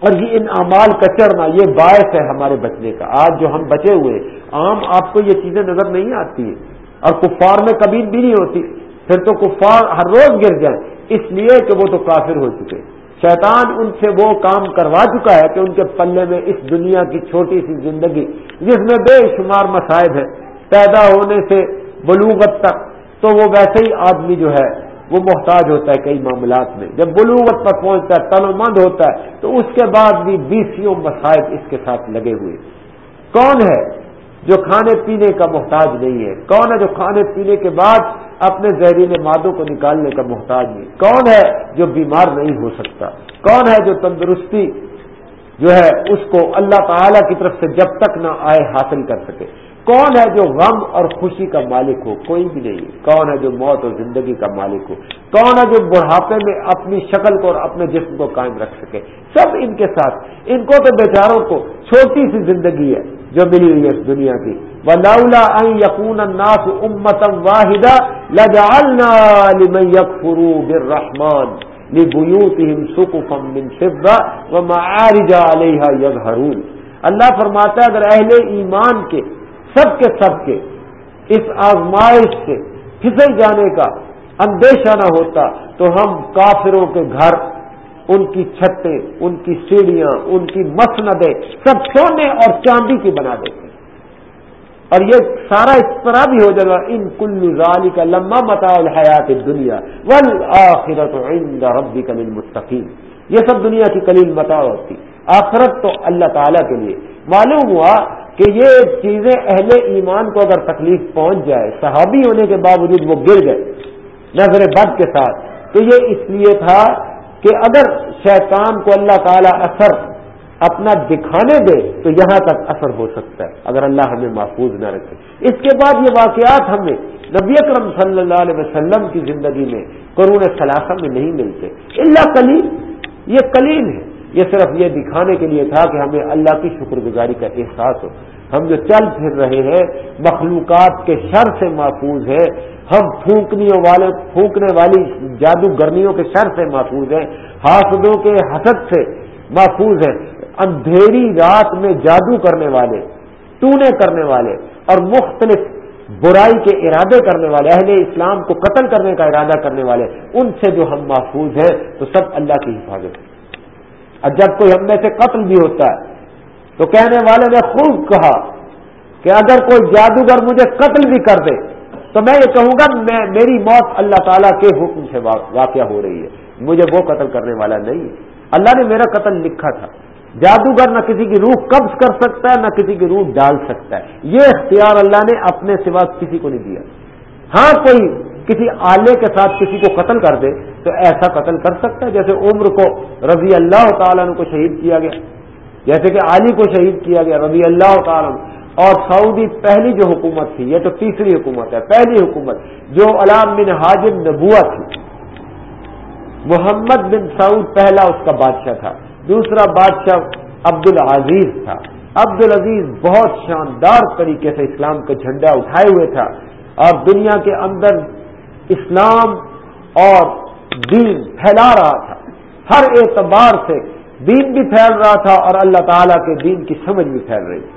اور یہ ان اعمال کا چڑھنا، یہ باعث ہے ہمارے بچنے کا۔ آج جو ہم بچے ہوئے، عام آپ کو یہ چیزیں نظر نہیں آتی ہیں اور کفار میں کبھی بھی نہیں ہوتی۔ پھر تو کفار ہر روز گر جائیں، اس لیے کہ وہ تو کافر ہو چکے۔ ہیں شیطان ان سے وہ کام کروا چکا ہے کہ ان کے پلے میں اس دنیا کی چھوٹی سی زندگی، جس میں بے شمار مسائب ہے پیدا ہونے سے بلوغت تک، تو وہ ویسے ہی آدمی جو ہے، وہ محتاج ہوتا ہے کئی معاملات میں۔ جب بلوغت پر پہنچتا ہے تن مند ہوتا ہے، تو اس کے بعد بھی بیسوں مسائب اس کے ساتھ لگے ہوئے۔ کون ہے؟ جو کھانے پینے کا محتاج نہیں ہے۔ کون ہے جو کھانے پینے کے بعد اپنے زہریلے مادوں کو نکالنے کا محتاج نہیں؟ کون ہے جو بیمار نہیں ہو سکتا؟ کون ہے جو تندرستی جو ہے، اس کو اللہ تعالی کی طرف سے جب تک نہ آئے حاصل کر سکے؟ کون ہے جو غم اور خوشی کا مالک ہو؟ کوئی بھی نہیں۔ کون ہے جو موت اور زندگی کا مالک ہو؟ کون ہے جو بڑھاپے میں اپنی شکل کو اور اپنے جسم کو قائم رکھ سکے؟ سب ان کے ساتھ۔ ان کو تو بیچاروں کو چھوٹی سی زندگی ہے جو ملی ہوئی ہے اس دنیا کی۔ ولاؤلا یقون الناس امتم واحدہ لجعلنا لمن يكفروا بالرحمن لبيوتهم سقفا من فضة ومعارج عليها يظهرون۔ اللہ فرماتا ہے، اگر اہل ایمان کے سب کے سب کے، اس آزمائش سے پھسل جانے کا اندیشہ نہ ہوتا تو ہم کافروں کے گھر، ان کی چھتیں، ان کی سیڑھیاں، ان کی مسندیں سب سونے اور چاندی کی بنا دیتے اور یہ سارا اس طرح بھی ہو جائے گا، ان کل ظالی کا لمبا متا الحیات دنیا ول آخرت ربی کلیل مستقیم یہ سب دنیا کی کلیل متا ہوتی، آخرت تو اللہ تعالیٰ کے لیے۔ معلوم ہوا کہ یہ چیزیں اہل ایمان کو اگر تکلیف پہنچ جائے، صحابی ہونے کے باوجود وہ گر گئے نظر بد کے ساتھ۔ تو یہ اس لیے تھا کہ اگر شیطان کو اللہ تعالی اثر اپنا دکھانے دے، تو یہاں تک اثر ہو سکتا ہے، اگر اللہ ہمیں محفوظ نہ رکھے۔ اس کے بعد یہ واقعات ہمیں نبی اکرم صلی اللہ علیہ وسلم کی زندگی میں قرون ثلاثہ میں نہیں ملتے۔ اللہ کلیل یہ کلیل ہے۔ یہ صرف یہ دکھانے کے لیے تھا کہ ہمیں اللہ کی شکر گزاری کا احساس ہو۔ ہم جو چل پھر رہے ہیں، مخلوقات کے شر سے محفوظ ہے ہم پھونکنیوں والے، پھونکنے والی جادوگرنیوں کے شر سے محفوظ ہیں۔ حاسدوں کے حسد سے محفوظ ہیں۔ اندھیری رات میں جادو کرنے والے، ٹونے کرنے والے اور مختلف برائی کے ارادے کرنے والے، اہل اسلام کو قتل کرنے کا ارادہ کرنے والے، ان سے جو ہم محفوظ ہیں، تو سب اللہ کی حفاظت۔ ہے اور جب کوئی ہم میں سے قتل بھی ہوتا ہے، تو کہنے والے نے خوب کہا کہ اگر کوئی جادوگر مجھے قتل بھی کر دے، تو میں یہ کہوں گا، میں، میری موت اللہ تعالیٰ کے حکم سے واقع ہو رہی ہے۔ مجھے وہ قتل کرنے والا نہیں ہے۔ اللہ نے میرا قتل لکھا تھا۔ جادوگر نہ کسی کی روح قبض کر سکتا ہے، نہ کسی کی روح ڈال سکتا ہے۔ یہ اختیار اللہ نے اپنے سوا کسی کو نہیں دیا۔ ہاں کوئی کسی آلے کے ساتھ کسی کو قتل کر دے تو ایسا قتل کر سکتا ہے جیسے عمر کو رضی اللہ تعالیٰ کو شہید کیا گیا، جیسے کہ علی کو شہید کیا گیا رضی اللہ تعالیٰ اور سعودی پہلی جو حکومت تھی، یہ تو تیسری حکومت ہے، پہلی حکومت جو علام بن حاجم نبوا تھی۔ محمد بن سعود پہلا اس کا بادشاہ تھا، دوسرا بادشاہ عبد العزیز تھا۔ عبد العزیز بہت شاندار طریقے سے اسلام کا جھنڈا اٹھائے ہوئے تھا۔ اور دنیا کے اندر اسلام اور دین پھیلا رہا تھا۔ ہر اعتبار سے دین بھی پھیل رہا تھا اور اللہ تعالیٰ کے دین کی سمجھ بھی پھیل رہی تھی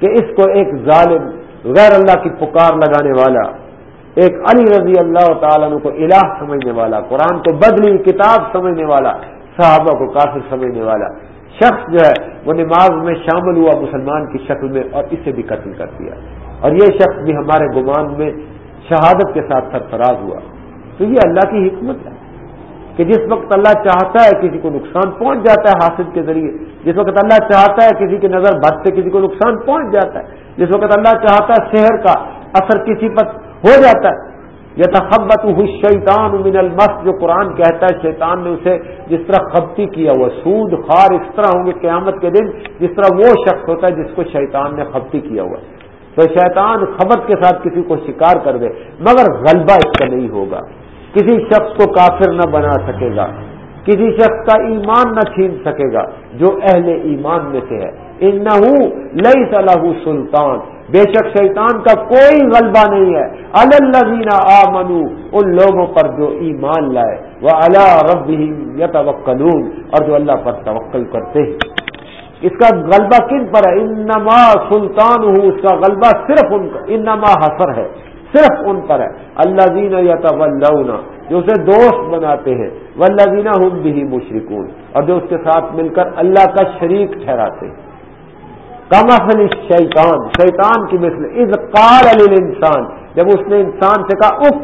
کہ اس کو ایک ظالم، غیر اللہ کی پکار لگانے والا، ایک علی رضی اللہ تعالیٰ کو الہ سمجھنے والا، قرآن کو بدلی کتاب سمجھنے والا، صحابہ کو کافر سمجھنے والا۔ شخص جو ہے، وہ نماز میں شامل ہوا مسلمان کی شکل میں اور اسے بھی قتل کر دیا۔ اور یہ شخص بھی ہمارے گمان میں شہادت کے ساتھ سرفراز ہوا۔ تو یہ اللہ کی حکمت ہے کہ جس وقت اللہ چاہتا ہے کسی کو نقصان پہنچ جاتا ہے حاصل کے ذریعے، جس وقت اللہ چاہتا ہے کسی کی نظر بد سے کسی کو نقصان پہنچ جاتا ہے، جس وقت اللہ چاہتا ہے شہر کا اثر کسی پر ہو جاتا ہے۔ یہ تخبت شیطان من المس، جو قرآن کہتا ہے، شیطان نے اسے جس طرح خبتی کیا ہوا سود، خار، اس طرح ہوں گے قیامت کے دن، جس طرح وہ شخص ہوتا ہے جس کو شیطان نے خبتی کیا ہوا تو شیطان خبت کے ساتھ کسی کو شکار کر دے، مگر غلبہ اس کا نہیں ہوگا۔ کسی شخص کو کافر نہ بنا سکے گا، کسی شخص کا ایمان نہ چھین سکے گا جو اہل ایمان میں سے ہے۔ ان لئی صلاح سلطان۔ بے شک شیطان کا کوئی غلبہ نہیں ہے۔ اللہ آ منو ان لوگوں پر جو ایمان لائے۔ وہ اللہ رب یا اور جو اللہ پر توکل کرتے ہیں۔ اس کا غلبہ کن پر ہے؟ انما سلطان ہوں اس کا غلبہ صرف ان کا انما حسر ہے، صرف ان پر ہے۔ اللہ دینا یا جو اسے دوست بناتے ہیں ولہ ہم بھی مشرقون اور جو اس کے ساتھ مل کر اللہ کا شریک ٹھہراتے ہیں۔ کمفل شیطان شیطان کی مثل از قال علی انسان جب اس نے انسان سے کہا، اف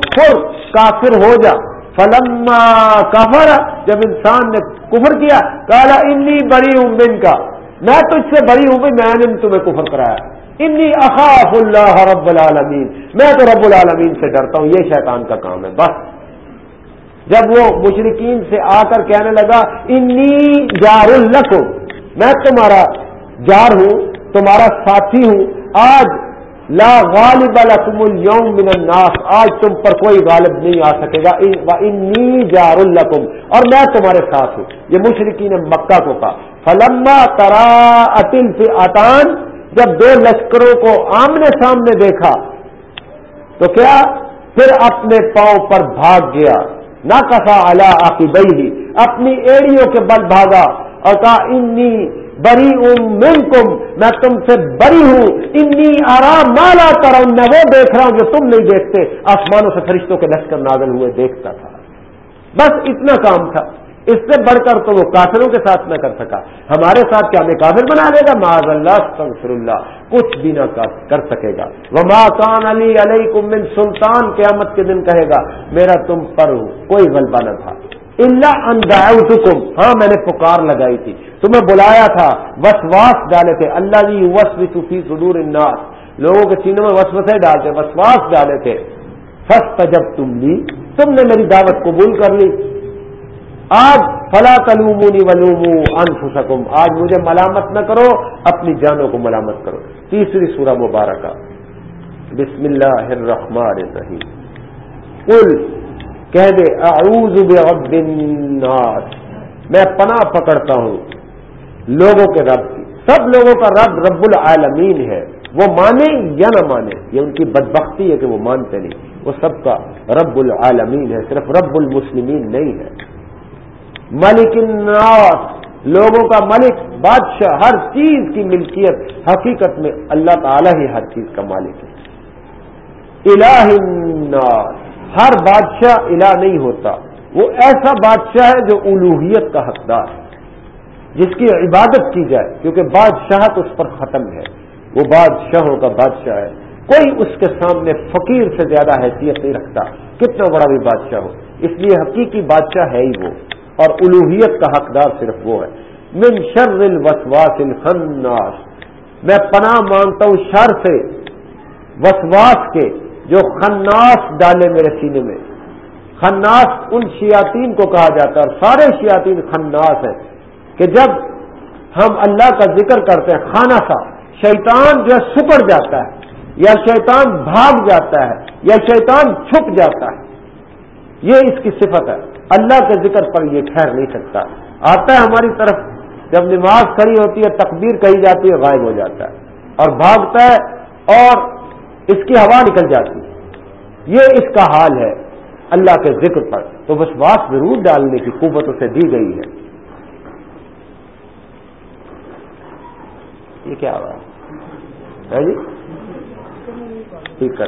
کافر ہو جا۔ فلما کفر، جب انسان نے کفر کیا کالا انی بڑی ہوں بن کا میں تو اس سے بڑی ہوں میں نے تمہیں کفر کرایا۔ انی اخاف اللہ رب العالمین۔ میں تو رب العالمین سے ڈرتا ہوں، یہ شیطان کا کام ہے، بس۔ جب وہ مشرقین سے آ کر کہنے لگا، انی جار الکم میں تمہارا جار ہوں، تمہارا ساتھی ہوں، آج لا غالب لکم اليوم من الناس. آج تم پر کوئی غالب نہیں آ سکے گا. انی جار الکم اور میں تمہارے ساتھ ہوں. یہ مشرقین مکہ کو کہا. فلما ترا اتل سے جب دو لشکروں کو آمنے سامنے دیکھا، تو کیا؟ پھر اپنے پاؤں پر بھاگ گیا. نہ کسا اللہ عقیبئی اپنی ایڑیوں کے بل بھاگا. اور کہا انی بری من کم میں تم سے بری ہوں۔ انی آرام مالا کروں میں وہ دیکھ رہا ہوں جو تم نہیں دیکھتے۔ آسمانوں سے فرشتوں کے لشکر نازل ہوئے، دیکھتا تھا۔ بس اتنا کام تھا۔ اس سے بڑھ کر تو وہ کافروں کے ساتھ نہ کر سکا۔ ہمارے ساتھ کیا ہمیں کافر بنا لے گا؟ معاذ اللہ سنسر اللہ۔ کچھ بھی نہ کر سکے گا۔ وہ ماں کان علی علیہ کمن سلطان، قیامت کے دن کہے گا، میرا تم پر کوئی غلبہ نہ تھا۔ اللہ انداؤ ہاں میں نے پکار لگائی تھی۔ تمہیں بلایا تھا، وسواس ڈالے تھے۔ اللہ جی وس بھی صدور الناس۔ لوگوں کے سینوں میں وسوسے ڈالتے، وسواس ڈالے تھے۔ فسٹ جب تم لی، تم نے میری دعوت قبول کر لی۔ آج فلا تلومونی ولومو انفسکم۔ آج مجھے ملامت نہ کرو، اپنی جانوں کو ملامت کرو۔ تیسری سورہ مبارکہ۔ بسم اللہ الرحمن الرحیم۔ قل کہہ دے، اعوذ برب الناس. میں پناہ پکڑتا ہوں لوگوں کے رب کی. سب لوگوں کا رب رب العالمین ہے. وہ مانے یا نہ مانے، یہ ان کی بدبختی ہے کہ وہ مانتے نہیں. وہ سب کا رب العالمین ہے، صرف رب المسلمین نہیں ہے. ملک الناس، لوگوں کا ملک، بادشاہ، ہر چیز کی ملکیت، حقیقت میں اللہ تعالی ہی ہر چیز کا مالک ہے. الہ الناس. ہر بادشاہ الہ نہیں ہوتا۔ وہ ایسا بادشاہ ہے جو الوحیت کا حقدار ہے، جس کی عبادت کی جائے، کیونکہ بادشاہت اس پر ختم ہے۔ وہ بادشاہوں کا بادشاہ ہے۔ کوئی اس کے سامنے فقیر سے زیادہ حیثیت نہیں رکھتا۔ کتنا بڑا بھی بادشاہ ہو۔ اس لیے حقیقی بادشاہ ہے ہی وہ۔ اور الوحیت کا حقدار صرف وہ ہے۔ من شر الوسواس الخناس۔ میں پناہ مانگتا ہوں شر سے، وسواس کے جو خناس ڈالے میرے سینے میں۔ خناس ان شیاتین کو کہا جاتا ہے اور سارے شیاتین خناس ہیں کہ جب ہم اللہ کا ذکر کرتے ہیں، خانہ سا، شیطان جو ہے سکڑ جاتا ہے، یا شیطان بھاگ جاتا ہے، یا شیطان چھپ جاتا ہے۔ یہ اس کی صفت ہے۔ اللہ کے ذکر پر یہ ٹھہر نہیں سکتا۔ آتا ہے ہماری طرف، جب نماز کھڑی ہوتی ہے تقبیر کہی جاتی ہے، غائب ہو جاتا ہے۔ اور بھاگتا ہے اور اس کی ہوا نکل جاتی ہے۔ یہ اس کا حال ہے۔ اللہ کے ذکر پر۔ تو وشواس ضرور ڈالنے کی قوت اسے دی گئی ہے۔ یہ کیا ہوا ہے؟ جی؟ ٹھیک کر۔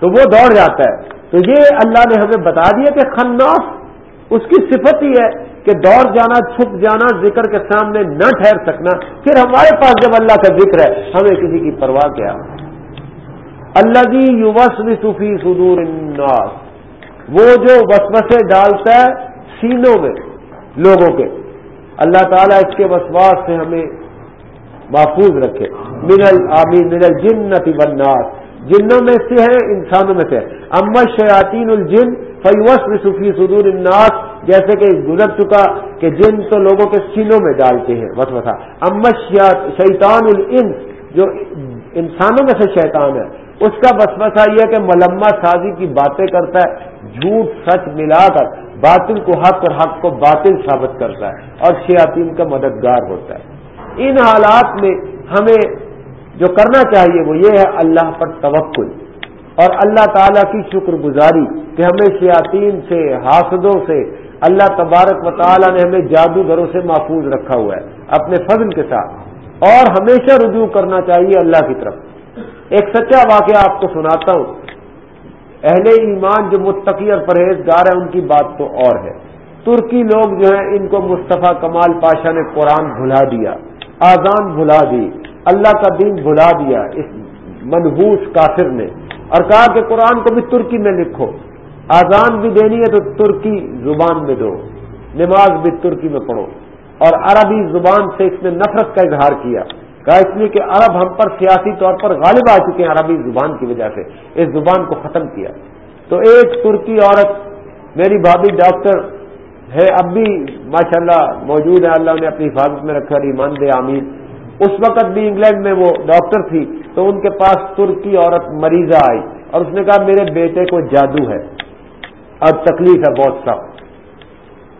تو وہ دوڑ جاتا ہے۔ تو یہ اللہ نے ہمیں بتا دیا کہ خناس اس کی صفت ہی ہے کہ دوڑ جانا، چھپ جانا، ذکر کے سامنے نہ ٹھہر سکنا۔ پھر ہمارے پاس جب اللہ کا ذکر ہے، ہمیں کسی کی پرواہ کیا؟ اللہ کی یوس صوفی الناس. وہ جو وسوسے ڈالتا ہے سینوں میں، لوگوں کے۔ اللہ تعالیٰ اس کے وسواس سے ہمیں محفوظ رکھے۔ منل، آمین، منل جنتی بنناس جنوں میں سے ہے انسانوں میں سے امت شیاطین الجن فیوس صفی صدور الناس، جیسے کہ گزر چکا کہ جن تو لوگوں کے سینوں میں ڈالتے ہیں بس بسا امت شیطان الانس، جو انسانوں میں سے شیطان ہے اس کا بسمسا یہ کہ ملما سازی کی باتیں کرتا ہے، جھوٹ سچ ملا کر باطل کو حق اور حق کو باطل ثابت کرتا ہے اور شیاطین کا مددگار ہوتا ہے۔ ان حالات میں ہمیں جو کرنا چاہیے وہ یہ ہے، اللہ پر توکل اور اللہ تعالیٰ کی شکر گزاری کہ ہمیں شیاطین سے، حاسدوں سے اللہ تبارک و تعالیٰ نے ہمیں جادوگروں سے محفوظ رکھا ہوا ہے، اپنے فضل کے ساتھ۔ اور ہمیشہ رجوع کرنا چاہیے اللہ کی طرف۔ ایک سچا واقعہ آپ کو سناتا ہوں۔ اہل ایمان جو متقی اور پرہیزگار ہیں، ان کی بات تو اور ہے۔ ترکی لوگ جو ہیں، ان کو مصطفیٰ کمال پاشا نے قرآن بھلا دیا آزان بھلا دی، اللہ کا دین بھلا دیا اس منحوس کافر نے۔ اور کہا کہ قرآن کو بھی ترکی میں لکھو۔ آزان بھی دینی ہے تو ترکی زبان میں دو۔ نماز بھی ترکی میں پڑھو۔ اور عربی زبان سے اس نے نفرت کا اظہار کیا۔ کہا اس لیے کہ عرب ہم پر سیاسی طور پر غالب آ چکے ہیں عربی زبان کی وجہ سے، اس زبان کو ختم کیا۔ تو ایک ترکی عورت، میری بھابھی ڈاکٹر ہے، اب بھی ماشاء اللہ موجود ہے، اللہ نے اپنی حفاظت میں رکھا ایمان دے، آمین۔ اس وقت بھی انگلینڈ میں وہ ڈاکٹر تھی، تو ان کے پاس ترکی عورت مریضہ آئی اور اس نے کہا، میرے بیٹے کو جادو ہے۔ اور تکلیف ہے بہت سخت۔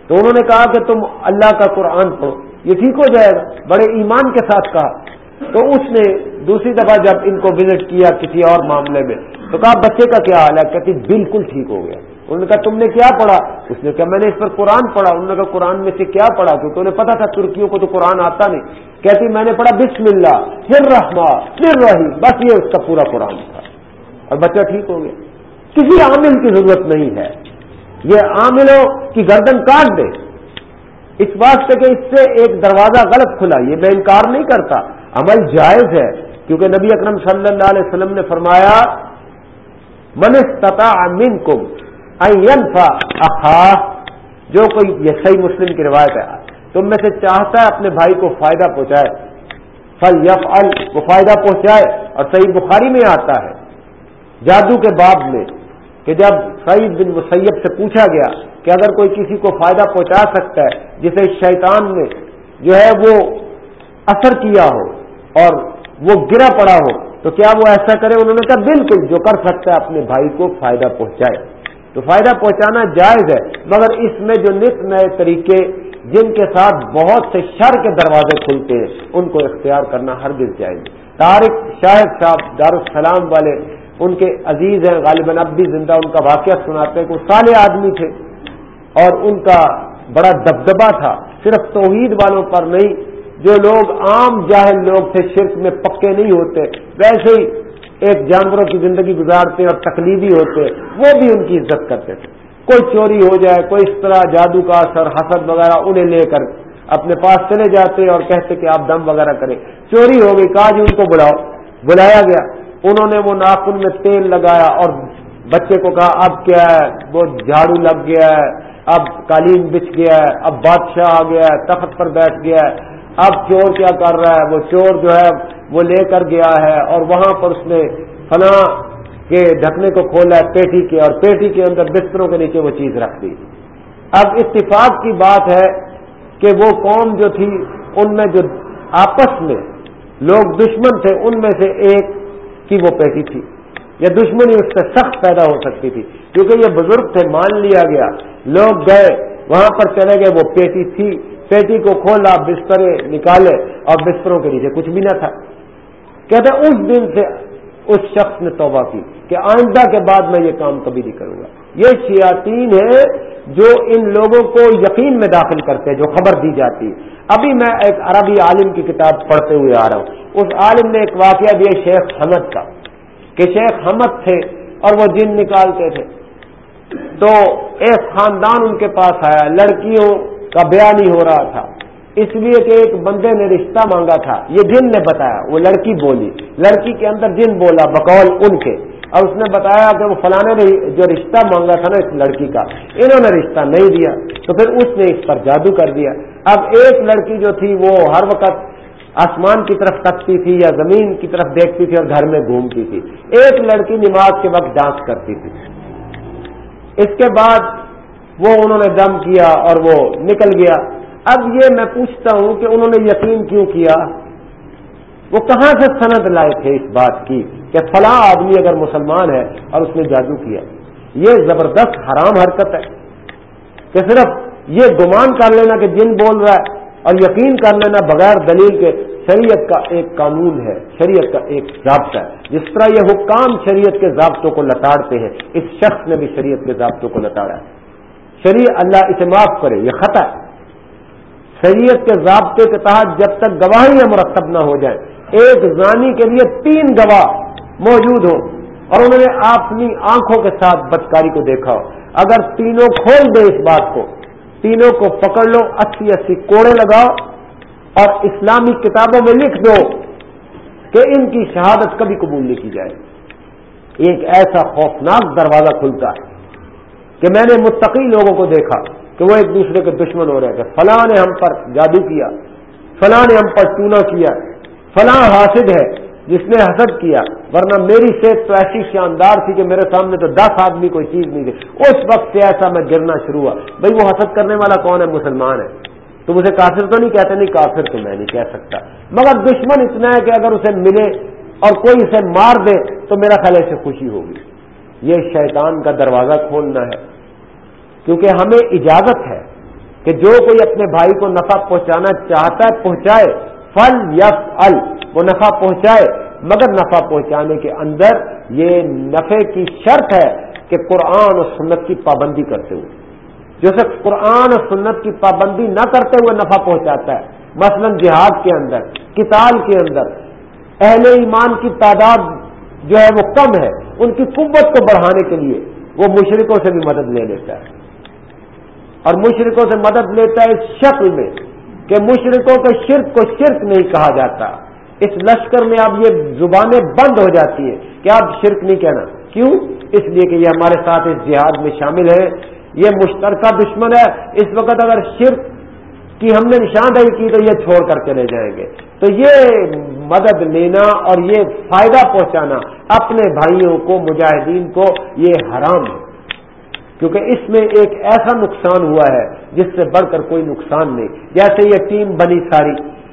تو انہوں نے کہا کہ تم اللہ کا قرآن پڑھو۔ یہ ٹھیک ہو جائے گا۔ بڑے ایمان کے ساتھ کہا۔ تو اس نے دوسری دفعہ جب ان کو وزٹ کیا کسی اور معاملے میں، تو کہا، بچے کا کیا حال ہے؟ کہتی، بالکل ٹھیک ہو گیا۔ انہوں نے کہا، تم نے کیا پڑھا؟ اس نے کہا، میں نے اس پر قرآن پڑھا۔ انہوں نے کہا، قرآن میں سے کیا پڑھا؟ کیونکہ انہیں پتا تھا ترکیوں کو تو قرآن آتا نہیں۔ کہتی، میں نے پڑھا، بسم اللہ، پھر رحما پھر رہی بس یہ اس کا پورا قرآن تھا۔ اور بچہ ٹھیک ہو گیا۔ کسی عامل کی ضرورت نہیں ہے۔ یہ عاملوں کی گردن کاٹ دے۔ اس واسطے کہ اس سے ایک دروازہ غلط کھلا، یہ میں انکار نہیں کرتا۔ عمل جائز ہے، کیونکہ نبی اکرم صلی اللہ علیہ وسلم نے فرمایا منستتا امین کم اخا جو کوئی یہ صحیح مسلم کی روایت ہے، تم میں سے چاہتا ہے اپنے بھائی کو فائدہ پہنچائے۔ فل یف ال وہ فائدہ پہنچائے۔ اور صحیح بخاری میں آتا ہے، جادو کے باب میں کہ جب سعید بن مسیب سے پوچھا گیا کہ اگر کوئی کسی کو فائدہ پہنچا سکتا ہے، جسے شیطان نے جو ہے وہ اثر کیا ہو اور وہ گرا پڑا ہو، تو کیا وہ ایسا کرے؟ انہوں نے کہا، بالکل، جو کر سکتا ہے اپنے بھائی کو فائدہ پہنچائے۔ تو فائدہ پہنچانا جائز ہے، مگر اس میں جو نت نئے طریقے جن کے ساتھ بہت سے شر کے دروازے کھلتے ہیں، ان کو اختیار کرنا ہر دل جائز طارق شاہد صاحب دارالسلام والے ان کے عزیز ہیں، غالباً اب بھی زندہ ان کا واقعہ سناتے ہیں کہ وہ سالے آدمی تھے اور ان کا بڑا دبدبا تھا۔ صرف توحید والوں پر نہیں، جو لوگ عام جاہل لوگ تھے، شرک میں پکے نہیں ہوتے۔ ویسے ہی ایک جانوروں کی زندگی گزارتے اور تکلیفی ہوتے وہ بھی ان کی عزت کرتے تھے۔ کوئی چوری ہو جائے، کوئی اس طرح جادو کا اثر، حسد وغیرہ انہیں لے کر اپنے پاس چلے جاتے اور کہتے کہ آپ دم وغیرہ کریں۔ چوری ہو گئی کہا جی ان کو بلاؤ۔ بلایا گیا۔ انہوں نے وہ ناخن میں تیل لگایا اور بچے کو کہا، اب کیا ہے؟ وہ جھاڑو لگ گیا ہے، اب قالین بچھ گیا ہے، اب بادشاہ آ گیا ہے، تخت پر بیٹھ گیا ہے۔ اب چور کیا کر رہا ہے؟ وہ چور جو ہے، وہ لے کر گیا ہے اور وہاں پر اس نے فلاں کے ڈھکنے کو کھولا ہے پیٹی کے اور پیٹی کے اندر بستروں کے نیچے وہ چیز رکھ دی۔ اب اتفاق کی بات ہے کہ وہ قوم جو تھی، ان میں جو آپس میں لوگ دشمن تھے، ان میں سے ایک کی وہ پیٹی تھی یا دشمنی اس سے سخت پیدا ہو سکتی تھی کیونکہ یہ بزرگ تھے، مان لیا گیا۔ لوگ گئے، وہاں پر چلے گئے، وہ پیٹی تھی۔ پیٹی کو کھولا، بسترے نکالے اور بستروں کے نیچے کچھ بھی نہ تھا۔ کہتے اس دن سے اس شخص نے توبہ کی کہ آئندہ کے بعد میں یہ کام کبھی نہیں کروں گا۔ یہ شیاتین ہے جو ان لوگوں کو یقین میں داخل کرتے ہیں، جو خبر دی جاتی۔ ابھی میں ایک عربی عالم کی کتاب پڑھتے ہوئے آ رہا ہوں۔ اس عالم نے ایک واقعہ دیا شیخ حمد کا، کہ شیخ حمد تھے اور وہ جن نکالتے تھے۔ تو ایک خاندان ان کے پاس آیا، لڑکیوں کا بیاہ نہیں ہو رہا تھا۔ اس لیے کہ ایک بندے نے رشتہ مانگا تھا۔ یہ جن نے بتایا، وہ لڑکی بولی۔ لڑکی کے اندر جن بولا، بقول ان کے۔ اور اس نے بتایا کہ وہ فلانے نے جو رشتہ مانگا تھا نا اس لڑکی کا، انہوں نے رشتہ نہیں دیا۔ تو پھر اس نے اس پر جادو کر دیا۔ اب ایک لڑکی جو تھی وہ ہر وقت آسمان کی طرف تکتی تھی یا زمین کی طرف دیکھتی تھی اور گھر میں گھومتی تھی۔ ایک لڑکی نماز کے وقت ڈانس کرتی تھی۔ اس کے بعد وہ انہوں نے دم کیا اور وہ نکل گیا۔ اب یہ میں پوچھتا ہوں کہ انہوں نے یقین کیوں کیا؟ وہ کہاں سے سند لائے تھے اس بات کی کہ فلاں آدمی اگر مسلمان ہے اور اس نے جادو کیا؟ یہ زبردست حرام حرکت ہے کہ صرف یہ گمان کر لینا کہ جن بول رہا ہے اور یقین کر لینا بغیر دلیل کے شریعت کا ایک قانون ہے، شریعت کا ایک ضابطہ ہے۔ جس طرح یہ حکام شریعت کے ضابطوں کو لتاڑتے ہیں، اس شخص نے بھی شریعت کے ضابطوں کو لتاڑا ہے۔ شریع اللہ اسے معاف کرے، یہ خطا ہے۔ شریعت کے ضابطے کے تحت جب تک گواہیاں مرتب نہ ہو جائیں، ایک زانی کے لیے تین گواہ موجود ہوں اور انہوں نے اپنی آنکھوں کے ساتھ بدکاری کو دیکھا ہو۔ اگر تینوں کھول دے اس بات کو تینوں کو پکڑ لو، اسی اسی کوڑے لگاؤ اور اسلامی کتابوں میں لکھ دو کہ ان کی شہادت کبھی قبول نہیں کی جائے ایک ایسا خوفناک دروازہ کھلتا ہے کہ میں نے متقی لوگوں کو دیکھا کہ وہ ایک دوسرے کے دشمن ہو رہے تھے فلاں نے ہم پر جادو کیا، فلاں نے ہم پر چونا کیا، فلاں حاصل ہے۔ جس نے حسد کیا، ورنہ میری صحت تو ایسی شاندار تھی کہ میرے سامنے تو دس آدمی کوئی چیز نہیں تھی۔ اس وقت سے ایسا میں گرنا شروع ہوا۔ بھائی وہ حسد کرنے والا کون ہے؟ مسلمان ہے۔ تو مجھے کافر تو نہیں کہتے؟ نہیں، کافر تو میں نہیں کہہ سکتا۔ مگر دشمن اتنا ہے کہ اگر اسے ملے اور کوئی اسے مار دے تو میرا خیال سے خوشی ہوگی۔ یہ شیطان کا دروازہ کھولنا ہے۔ کیونکہ ہمیں اجازت ہے کہ جو کوئی اپنے بھائی کو نفع پہنچانا چاہتا ہے، پہنچائے۔ فل یف ال وہ نفع پہنچائے، مگر نفع پہنچانے کے اندر یہ نفع کی شرط ہے کہ قرآن اور سنت کی پابندی کرتے ہوئے۔ جو شخص قرآن اور سنت کی پابندی نہ کرتے ہوئے نفع پہنچاتا ہے، مثلا جہاد کے اندر کتاب کے اندر، اہل ایمان کی تعداد جو ہے وہ کم ہے، ان کی قوت کو بڑھانے کے لیے وہ مشرقوں سے بھی مدد لے لیتا ہے۔ اور مشرقوں سے مدد لیتا ہے اس شکل میں کہ مشرقوں کے شرک کو شرک نہیں کہا جاتا۔ اس لشکر میں اب یہ زبانیں بند ہو جاتی ہیں کہ آپ شرک نہیں کہنا۔ کیوں؟ اس لیے کہ یہ ہمارے ساتھ اس جہاد میں شامل ہے یہ مشترکہ دشمن ہے۔ اس وقت اگر شرک کی ہم نے نشاندہی کی تو یہ چھوڑ کر چلے جائیں گے۔ تو یہ مدد لینا اور یہ فائدہ پہنچانا اپنے بھائیوں کو، مجاہدین کو یہ حرام ہے۔ کیونکہ اس میں ایک ایسا نقصان ہوا ہے جس سے بڑھ کر کوئی نقصان نہیں۔ جیسے یہ ٹیم بنی ساری۔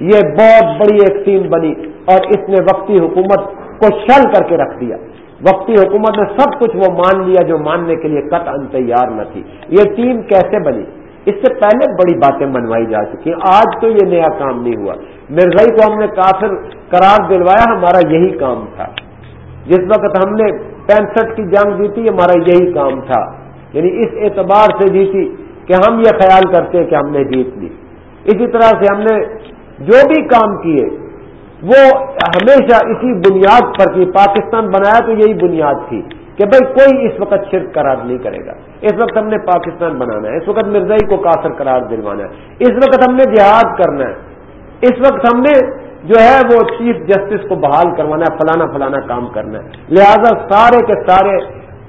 یہ بہت بڑی ایک ٹیم بنی اور اس نے وقتی حکومت کو شل کر کے رکھ دیا۔ وقتی حکومت نے سب کچھ وہ مان لیا جو ماننے کے لیے قط ان تیار نہ تھی۔ یہ ٹیم کیسے بنی؟ اس سے پہلے بڑی باتیں منوائی جا چکی آج تو یہ نیا کام نہیں ہوا۔ مرزائی کو ہم نے کافر قرار دلوایا، ہمارا یہی کام تھا۔ جس وقت ہم نے پینسٹھ کی جنگ جیتی، ہمارا یہی کام تھا۔ یعنی اس اعتبار سے جیتی کہ ہم یہ خیال کرتے کہ ہم نے جیت لی۔ اسی طرح سے ہم نے جو بھی کام کیے، وہ ہمیشہ اسی بنیاد پر کی، پاکستان بنایا تو یہی بنیاد تھی کہ بھائی کوئی اس وقت شرک قرار نہیں کرے گا۔ اس وقت ہم نے پاکستان بنانا ہے، اس وقت مرزائی کو کافر قرار دلوانا ہے۔ اس وقت ہم نے جہاد کرنا ہے۔ اس وقت ہم نے جو ہے وہ چیف جسٹس کو بحال کروانا ہے، فلانا فلانا کام کرنا ہے۔ لہذا سارے کے سارے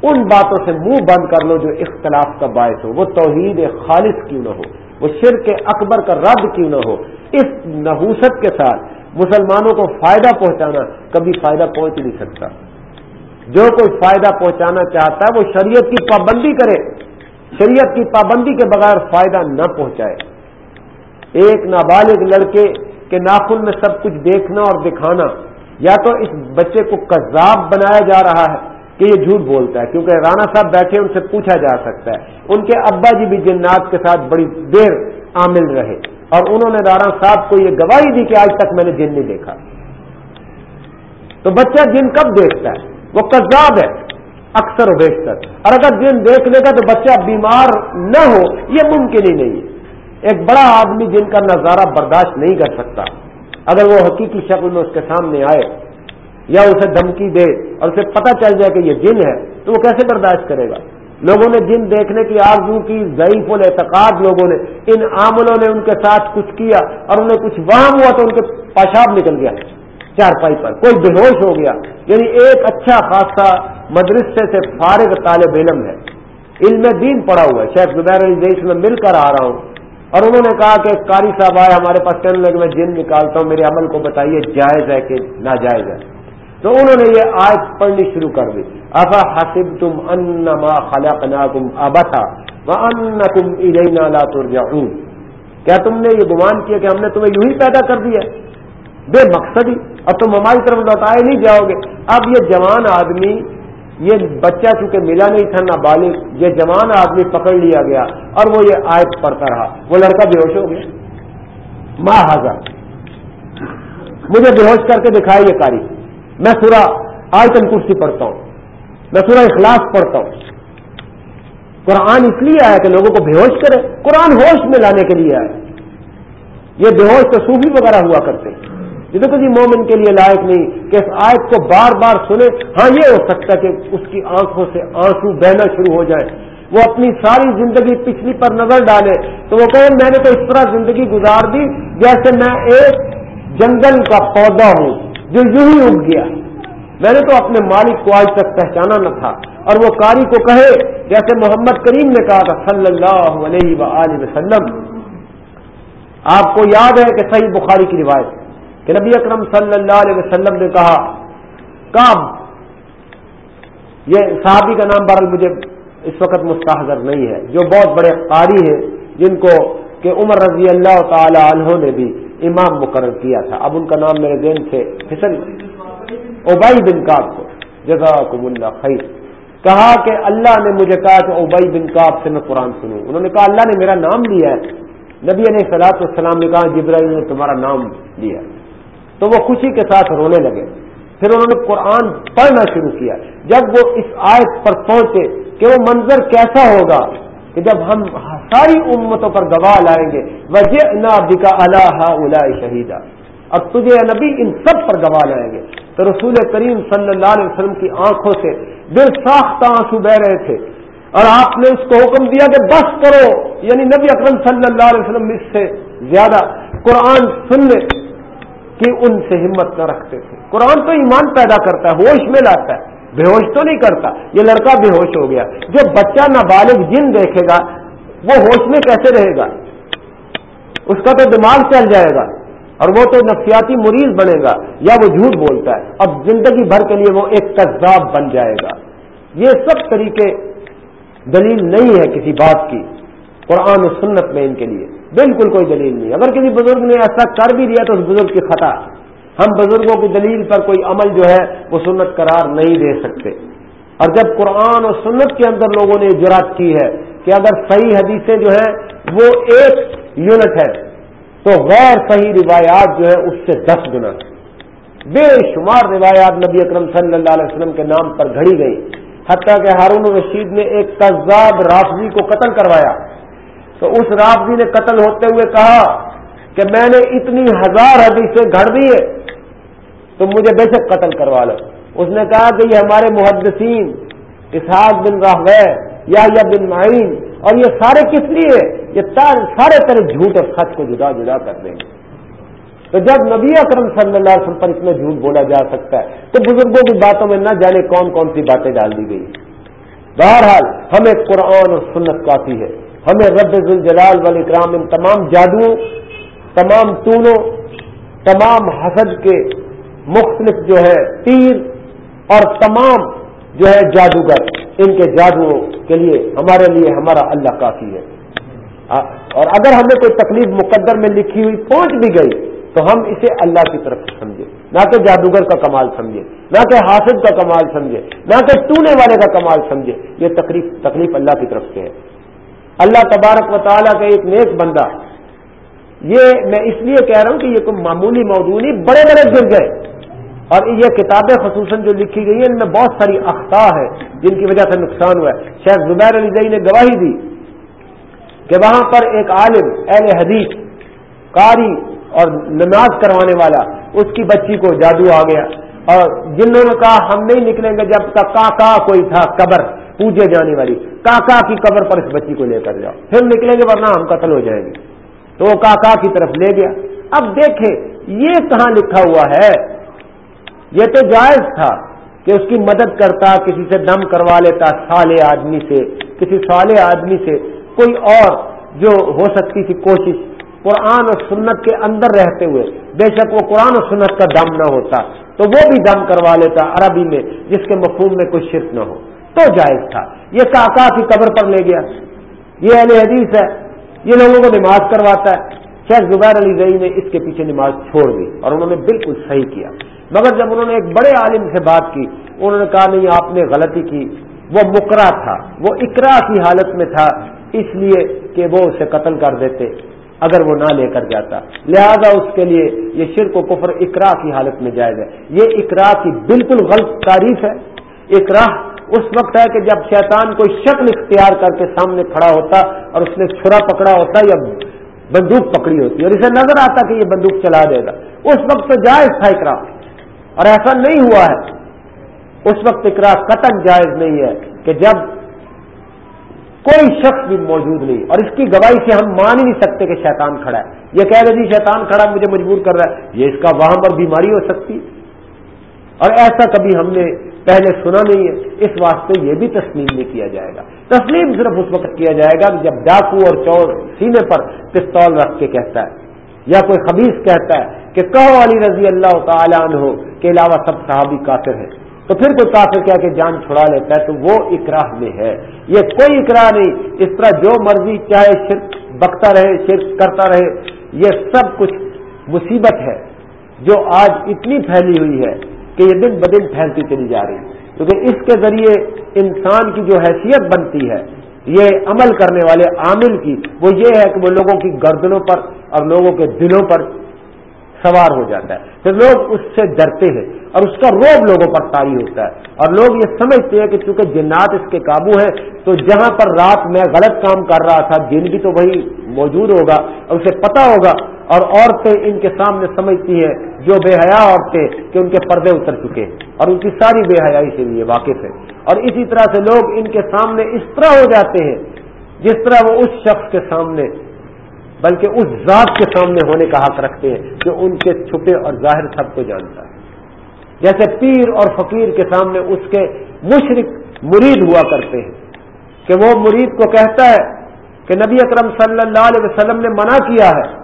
ان باتوں سے منہ بند کر لو جو اختلاف کا باعث ہو، وہ توحید خالص کیوں نہ ہو۔ وہ شرک اکبر کا رد کیوں نہ ہو؟ اس نحوست کے ساتھ مسلمانوں کو فائدہ پہنچانا کبھی فائدہ پہنچ نہیں سکتا۔ جو کوئی فائدہ پہنچانا چاہتا ہے وہ شریعت کی پابندی کرے۔ شریعت کی پابندی کے بغیر فائدہ نہ پہنچائے۔ ایک نابالغ لڑکے کہ ناخن میں سب کچھ دیکھنا اور دکھانا، یا تو اس بچے کو کذاب بنایا جا رہا ہے۔ کہ یہ جھوٹ بولتا ہے، کیونکہ رانا صاحب بیٹھے ان سے پوچھا جا سکتا ہے۔ ان کے ابا جی بھی جنات کے ساتھ بڑی دیر عامل رہے۔ اور انہوں نے رانا صاحب کو یہ گواہی دی کہ آج تک میں نے جن نہیں دیکھا۔ تو بچہ جن کب دیکھتا ہے؟ وہ کذاب ہے، اکثر و بیشتر۔ اور اگر جن دیکھ لے گا تو بچہ بیمار نہ ہو، یہ ممکن ہی نہیں۔ ہے ایک بڑا آدمی جن کا نظارہ برداشت نہیں کر سکتا۔ اگر وہ حقیقی شکل میں اس کے سامنے آئے یا اسے دھمکی دے اور اسے پتہ چل جائے کہ یہ جن ہے، تو وہ کیسے برداشت کرے گا؟ لوگوں نے جن دیکھنے کی آرزو کی، ضعیف الاعتقاد لوگوں نے، ان عاملوں نے ان کے ساتھ کچھ کیا اور انہیں کچھ وہاں ہوا تو ان کے پاشاب نکل گیا چار پائی پر، کوئی بے ہوش ہو گیا۔ یعنی ایک اچھا خاصا مدرسے سے فارغ طالب علم ہے۔ علم دین پڑا ہوا ہے۔ شیخ زبیر علی دیش میں مل کر آ رہا ہوں۔ اور انہوں نے کہا کہ قاری صاحب آئے، ہمارے پاس کہنے لگے، میں جن نکالتا ہوں، میرے عمل کو بتائیے، جائز ہے کہ ناجائز ہے؟ تو انہوں نے یہ آج پڑھنی شروع کر دی۔ افا حسب تم انما خلا تم ابا تھا ان لا ترجعون۔ کیا تم نے یہ گمان کیا کہ ہم نے تمہیں یوں ہی پیدا کر دیا؟ بے مقصدی۔ اب تم ہماری طرف لوٹائے نہیں جاؤ گے۔ اب یہ جوان آدمی، یہ بچہ چونکہ ملا نہیں تھا، نہ بالغ، یہ جوان آدمی پکڑ لیا گیا اور وہ یہ آیت پڑھتا رہا۔ وہ لڑکا بے ہوش ہو گیا۔ ماں حاضر مجھے بے ہوش کر کے دکھائی یہ کاری میں سورا آیتن کرسی پڑھتا ہوں۔ میں سورا اخلاص پڑھتا ہوں۔ قرآن اس لیے آیا کہ لوگوں کو بے ہوش کرے۔ قرآن ہوش میں لانے کے لیے آیا۔ یہ بے ہوش تو صوفی وغیرہ ہوا کرتے یہ تو کسی مومن کے لیے لائق نہیں کہ اس آیت کو بار بار سنے۔ ہاں یہ ہو سکتا ہے کہ اس کی آنکھوں سے آنسو بہنا شروع ہو جائے۔ وہ اپنی ساری زندگی پچھلی پر نظر ڈالے۔ تو وہ کہیں میں نے تو اس طرح زندگی گزار دی جیسے میں ایک جنگل کا پودا ہوں۔ جو یوں ہی اگ گیا۔ میں نے تو اپنے مالک کو آج تک پہچانا نہ تھا۔ اور وہ کاری کو کہے، جیسے محمد کریم نے کہا تھا، صلی اللہ علیہ وسلم۔ آپ کو یاد ہے کہ صحیح بخاری کی روایت کہ نبی اکرم صلی اللہ علیہ وسلم نے کہا، کام۔ یہ صحابی کا نام بہرحال مجھے اس وقت مستحضر نہیں ہے۔ جو بہت بڑے قاری ہیں، جن کو کہ عمر رضی اللہ تعالی عنہ نے بھی امام مقرر کیا تھا۔ اب ان کا نام میرے ذہن سے پھسل اوبائی بن کاب کو۔ جزاکم اللہ خیر۔ کہا کہ اللہ نے مجھے کہا کہ اوبئی بن کاب سے میں قرآن سنوں۔ انہوں نے کہا اللہ نے میرا نام لیا ہے۔ نبی علیہ سلاط السلام نے کہا جبرائیل نے تمہارا نام لیا۔ تو وہ خوشی کے ساتھ رونے لگے۔ پھر انہوں نے قرآن پڑھنا شروع کیا۔ جب وہ اس آیت پر پہنچے کہ وہ منظر کیسا ہوگا کہ جب ہم ساری امتوں پر گواہ لائیں گے وجہ نہ بکا اللہ شہیدہ اب تجھے نبی ان سب پر گواہ لائیں گے۔ تو رسول کریم صلی اللہ علیہ وسلم کی آنکھوں سے دل ساختہ آنسو بہ رہے تھے۔ اور آپ نے اس کو حکم دیا کہ بس کرو یعنی نبی اکرم صلی اللہ علیہ وسلم اس سے زیادہ قرآن سننے کی ان سے ہمت نہ رکھتے تھے۔ قرآن تو ایمان پیدا کرتا ہے ہوش میں لاتا ہے۔ بے ہوش تو نہیں کرتا۔ یہ لڑکا بے ہوش ہو گیا۔ جو بچہ نابالغ جن دیکھے گا، وہ ہوش میں کیسے رہے گا؟ اس کا تو دماغ چل جائے گا اور وہ تو نفسیاتی مریض بنے گا۔ یا وہ جھوٹ بولتا ہے۔ اب زندگی بھر کے لیے وہ ایک کذاب بن جائے گا۔ یہ سب طریقے دلیل نہیں ہے کسی بات کی۔ قرآن و سنت میں ان کے لیے۔ بالکل کوئی دلیل نہیں۔ اگر کسی بزرگ نے ایسا کر بھی دیا تو اس بزرگ کی خطا۔ ہم بزرگوں کی دلیل پر کوئی عمل جو ہے وہ سنت قرار نہیں دے سکتے۔ اور جب قرآن اور سنت کے اندر لوگوں نے جرات کی ہے کہ اگر صحیح حدیثیں جو ہیں وہ ایک یونٹ ہے تو غیر صحیح روایات جو ہے اس سے دس گنا۔ بے شمار روایات نبی اکرم صلی اللہ علیہ وسلم کے نام پر گھڑی گئی۔ حتیٰ کہ ہارون رشید نے ایک تذاب رافضی کو قتل کروایا۔ تو اس رافضی نے قتل ہوتے ہوئے کہا کہ میں نے اتنی ہزار حدیثیں گھڑ دی ہے تو مجھے بے شک قتل کروا لو۔ اس نے کہا کہ یہ ہمارے محدثین، اسحاق بن راہ یا بن معین، اور یہ سارے کس لیے؟ یہ سارے طرح جھوٹ اور سچ کو جدا جدا کر دیں گے۔ تو جب نبی اکرم صلی اللہ علیہ وسلم پر اس میں جھوٹ بولا جا سکتا ہے، تو بزرگوں کی باتوں میں نہ جانے کون کون سی باتیں ڈال دی گئی۔ بہرحال، ہمیں قرآن اور سنت کافی ہے۔ ہمیں رب الجلال والاکرام ان تمام جادوؤں تمام تونوں تمام حسد کے مختلف جو ہے تیر اور تمام جو ہے جادوگر، ان کے جادو کے لیے، ہمارے لیے ہمارا اللہ کافی ہے۔ اور اگر ہمیں کوئی تکلیف مقدر میں لکھی ہوئی پہنچ بھی گئی، تو ہم اسے اللہ کی طرف سے سمجھے نہ کہ جادوگر کا کمال سمجھے نہ کہ حافظ کا کمال سمجھے نہ کہ ٹونے والے کا کمال سمجھے یہ تکلیف تکلیف اللہ کی طرف سے ہے۔ اللہ تبارک و تعالیٰ کا ایک نیک بندہ، یہ میں اس لیے کہہ رہا ہوں کہ یہ کوئی معمولی موضوع نہیں، بڑے بڑے گر گئے۔ اور یہ کتابیں خصوصاً جو لکھی گئی ہیں، ان میں بہت ساری اخطاء ہے جن کی وجہ سے نقصان ہوا ہے۔ شیخ زبیر علی زئی نے گواہی دی کہ وہاں پر ایک عالم، اہل حدیث، قاری اور نماز کروانے والا، اس کی بچی کو جادو آ گیا۔ اور جنہوں نے کہا، ہم نہیں نکلیں گے جب تک کا کوئی تھا قبر پوجے جانے والی۔ کاکا کی قبر پر اس بچی کو لے کر جاؤ۔ پھر نکلیں گے ورنہ ہم قتل ہو جائیں گے۔ تو وہ کاکا کی طرف لے گیا۔ اب دیکھیں، یہ کہاں لکھا ہوا ہے؟ یہ تو جائز تھا کہ اس کی مدد کرتا، کسی سے دم کروا لیتا سالے آدمی سے، کسی سالے آدمی سے، کوئی اور جو ہو سکتی تھی کوشش قرآن اور سنت کے اندر رہتے ہوئے۔ بے شک وہ قرآن اور سنت کا دم نہ ہوتا، تو وہ بھی دم کروا لیتا عربی میں، جس کے مفہوم میں کوئی شرک نہ ہو۔ تو جائز تھا۔ یہ کاکا کی قبر پر لے گیا۔ یہ اہل حدیث ہے۔ یہ لوگوں کو نماز کرواتا ہے۔ شیخ زبیر علی گئی نے اس کے پیچھے نماز چھوڑ دی اور انہوں نے بالکل صحیح کیا۔ مگر جب انہوں نے ایک بڑے عالم سے بات کی، انہوں نے کہا، نہیں، آپ نے غلطی کی۔ وہ مکرا تھا، وہ اقرا کی حالت میں تھا، اس لیے کہ وہ اسے قتل کر دیتے، اگر وہ نہ لے کر جاتا۔ لہذا اس کے لیے یہ شرک و کفر اقرا کی حالت میں جائز ہے۔ یہ اقرا کی بالکل غلط تعریف ہے۔ اقرا اس وقت ہے کہ جب شیطان کوئی شکل اختیار کر کے سامنے کھڑا ہوتا اور اس نے چھرا پکڑا ہوتا یا بندوق پکڑی ہوتی، اور اسے نظر آتا کہ یہ بندوق چلا دے گا۔ اس وقت تو جائز تھا اقرا۔ اور ایسا نہیں ہوا ہے، اس وقت اقرا قطن جائز نہیں ہے کہ جب کوئی شخص بھی موجود نہیں، اور اس کی گواہی سے ہم مان ہی نہیں سکتے کہ شیطان کھڑا ہے۔ یہ کہہ رہے جی شیطان کھڑا مجھے مجبور کر رہا ہے۔ یہ اس کا وہاں پر بیماری ہو سکتی۔ اور ایسا کبھی ہم نے پہلے سنا نہیں ہے۔ اس واسطے یہ بھی تسلیم نہیں کیا جائے گا۔ تسلیم صرف اس وقت کیا جائے گا جب ڈاکو اور چور سینے پر پستول رکھ کے کہتا ہے۔ یا کوئی خبیص کہتا ہے کہ کہو علی رضی اللہ تعالیٰ عنہ کے علاوہ سب صحابی کافر ہیں، تو پھر کوئی کافر کیا کہ جان چھڑا لیتا ہے تو وہ اکراہ میں ہے۔ یہ کوئی اکراہ نہیں، اس طرح جو مرضی چاہے شرک بکتا رہے، شرک کرتا رہے، یہ سب کچھ مصیبت ہے۔ جو آج اتنی پھیلی ہوئی ہے کہ یہ دن بدن پھیلتی چلی جا رہی ہے۔ کیونکہ اس کے ذریعے انسان کی جو حیثیت بنتی ہے یہ عمل کرنے والے عامل کی وہ یہ ہے کہ وہ لوگوں کی گردنوں پر اور لوگوں کے دلوں پر سوار ہو جاتا ہے۔ پھر لوگ اس سے ڈرتے ہیں اور اس کا روب لوگوں پر تاری ہوتا ہے۔ اور لوگ یہ سمجھتے ہیں کہ چونکہ جنات اس کے قابو ہیں، تو جہاں پر رات میں غلط کام کر رہا تھا، دن بھی تو وہی موجود ہوگا اور اسے پتا ہوگا۔ اور عورتیں ان کے سامنے سمجھتی ہیں، جو بے حیا عورتیں، کہ ان کے پردے اتر چکے ہیں۔ اور ان کی ساری بے حیائی سے لیے واقف ہے اور اسی طرح سے لوگ ان کے سامنے اس طرح ہو جاتے ہیں، جس طرح وہ اس شخص کے سامنے بلکہ اس ذات کے سامنے ہونے کا حق رکھتے ہیں جو ان کے چھپے اور ظاہر سب کو جانتا ہے۔ جیسے پیر اور فقیر کے سامنے اس کے مشرق مرید ہوا کرتے ہیں۔ کہ وہ مرید کو کہتا ہے کہ نبی اکرم صلی اللہ علیہ وسلم نے منع کیا ہے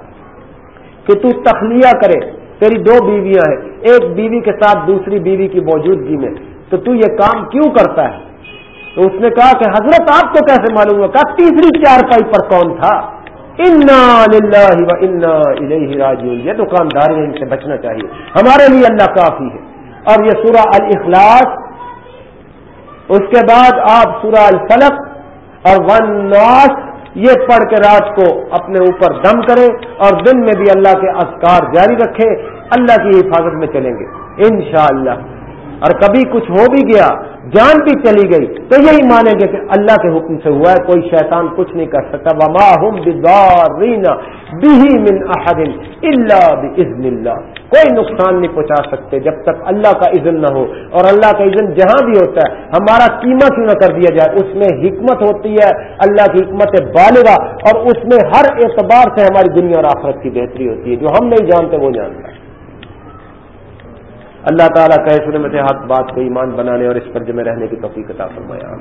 کہ تو تخلیہ کرے، تیری دو بیویاں ہیں، ایک بیوی کے ساتھ دوسری بیوی کی موجودگی میں۔ تو تو یہ کام کیوں کرتا ہے؟ تو اس نے کہا کہ حضرت آپ کو کیسے معلوم ہوا کہا تیسری چار پائی پر کون تھا؟ راجعون۔ یہ دکانداری ان سے بچنا چاہیے۔ ہمارے لیے اللہ کافی ہے۔ اور یہ سورہ الاخلاص، اس کے بعد آپ سورہ الفلق اور ون ناس یہ پڑھ کے رات کو اپنے اوپر دم کرے اور دن میں بھی اللہ کے اذکار جاری رکھے اللہ کی حفاظت میں چلیں گے۔ انشاءاللہ۔ اور کبھی کچھ ہو بھی گیا، جان بھی چلی گئی، تو یہی مانیں گے کہ اللہ کے حکم سے ہوا ہے، کوئی شیطان کچھ نہیں کر سکتا۔ وما ہم من احد اللہ بزن اللہ کوئی نقصان نہیں پہنچا سکتے جب تک اللہ کا اذن نہ ہو۔ اور اللہ کا اذن جہاں بھی ہوتا ہے، ہمارا قیمت کیوں نہ کر دیا جائے؟ اس میں حکمت ہوتی ہے، اللہ کی حکمت بالغا اور اس میں ہر اعتبار سے ہماری دنیا اور آخرت کی بہتری ہوتی ہے۔ جو ہم نہیں جانتے، وہ جانتا ہے۔ اللہ تعالیٰ کہ سن میں حق بات کو ایمان بنانے اور اس پر جمع رہنے کی توفیق عطا فرمایا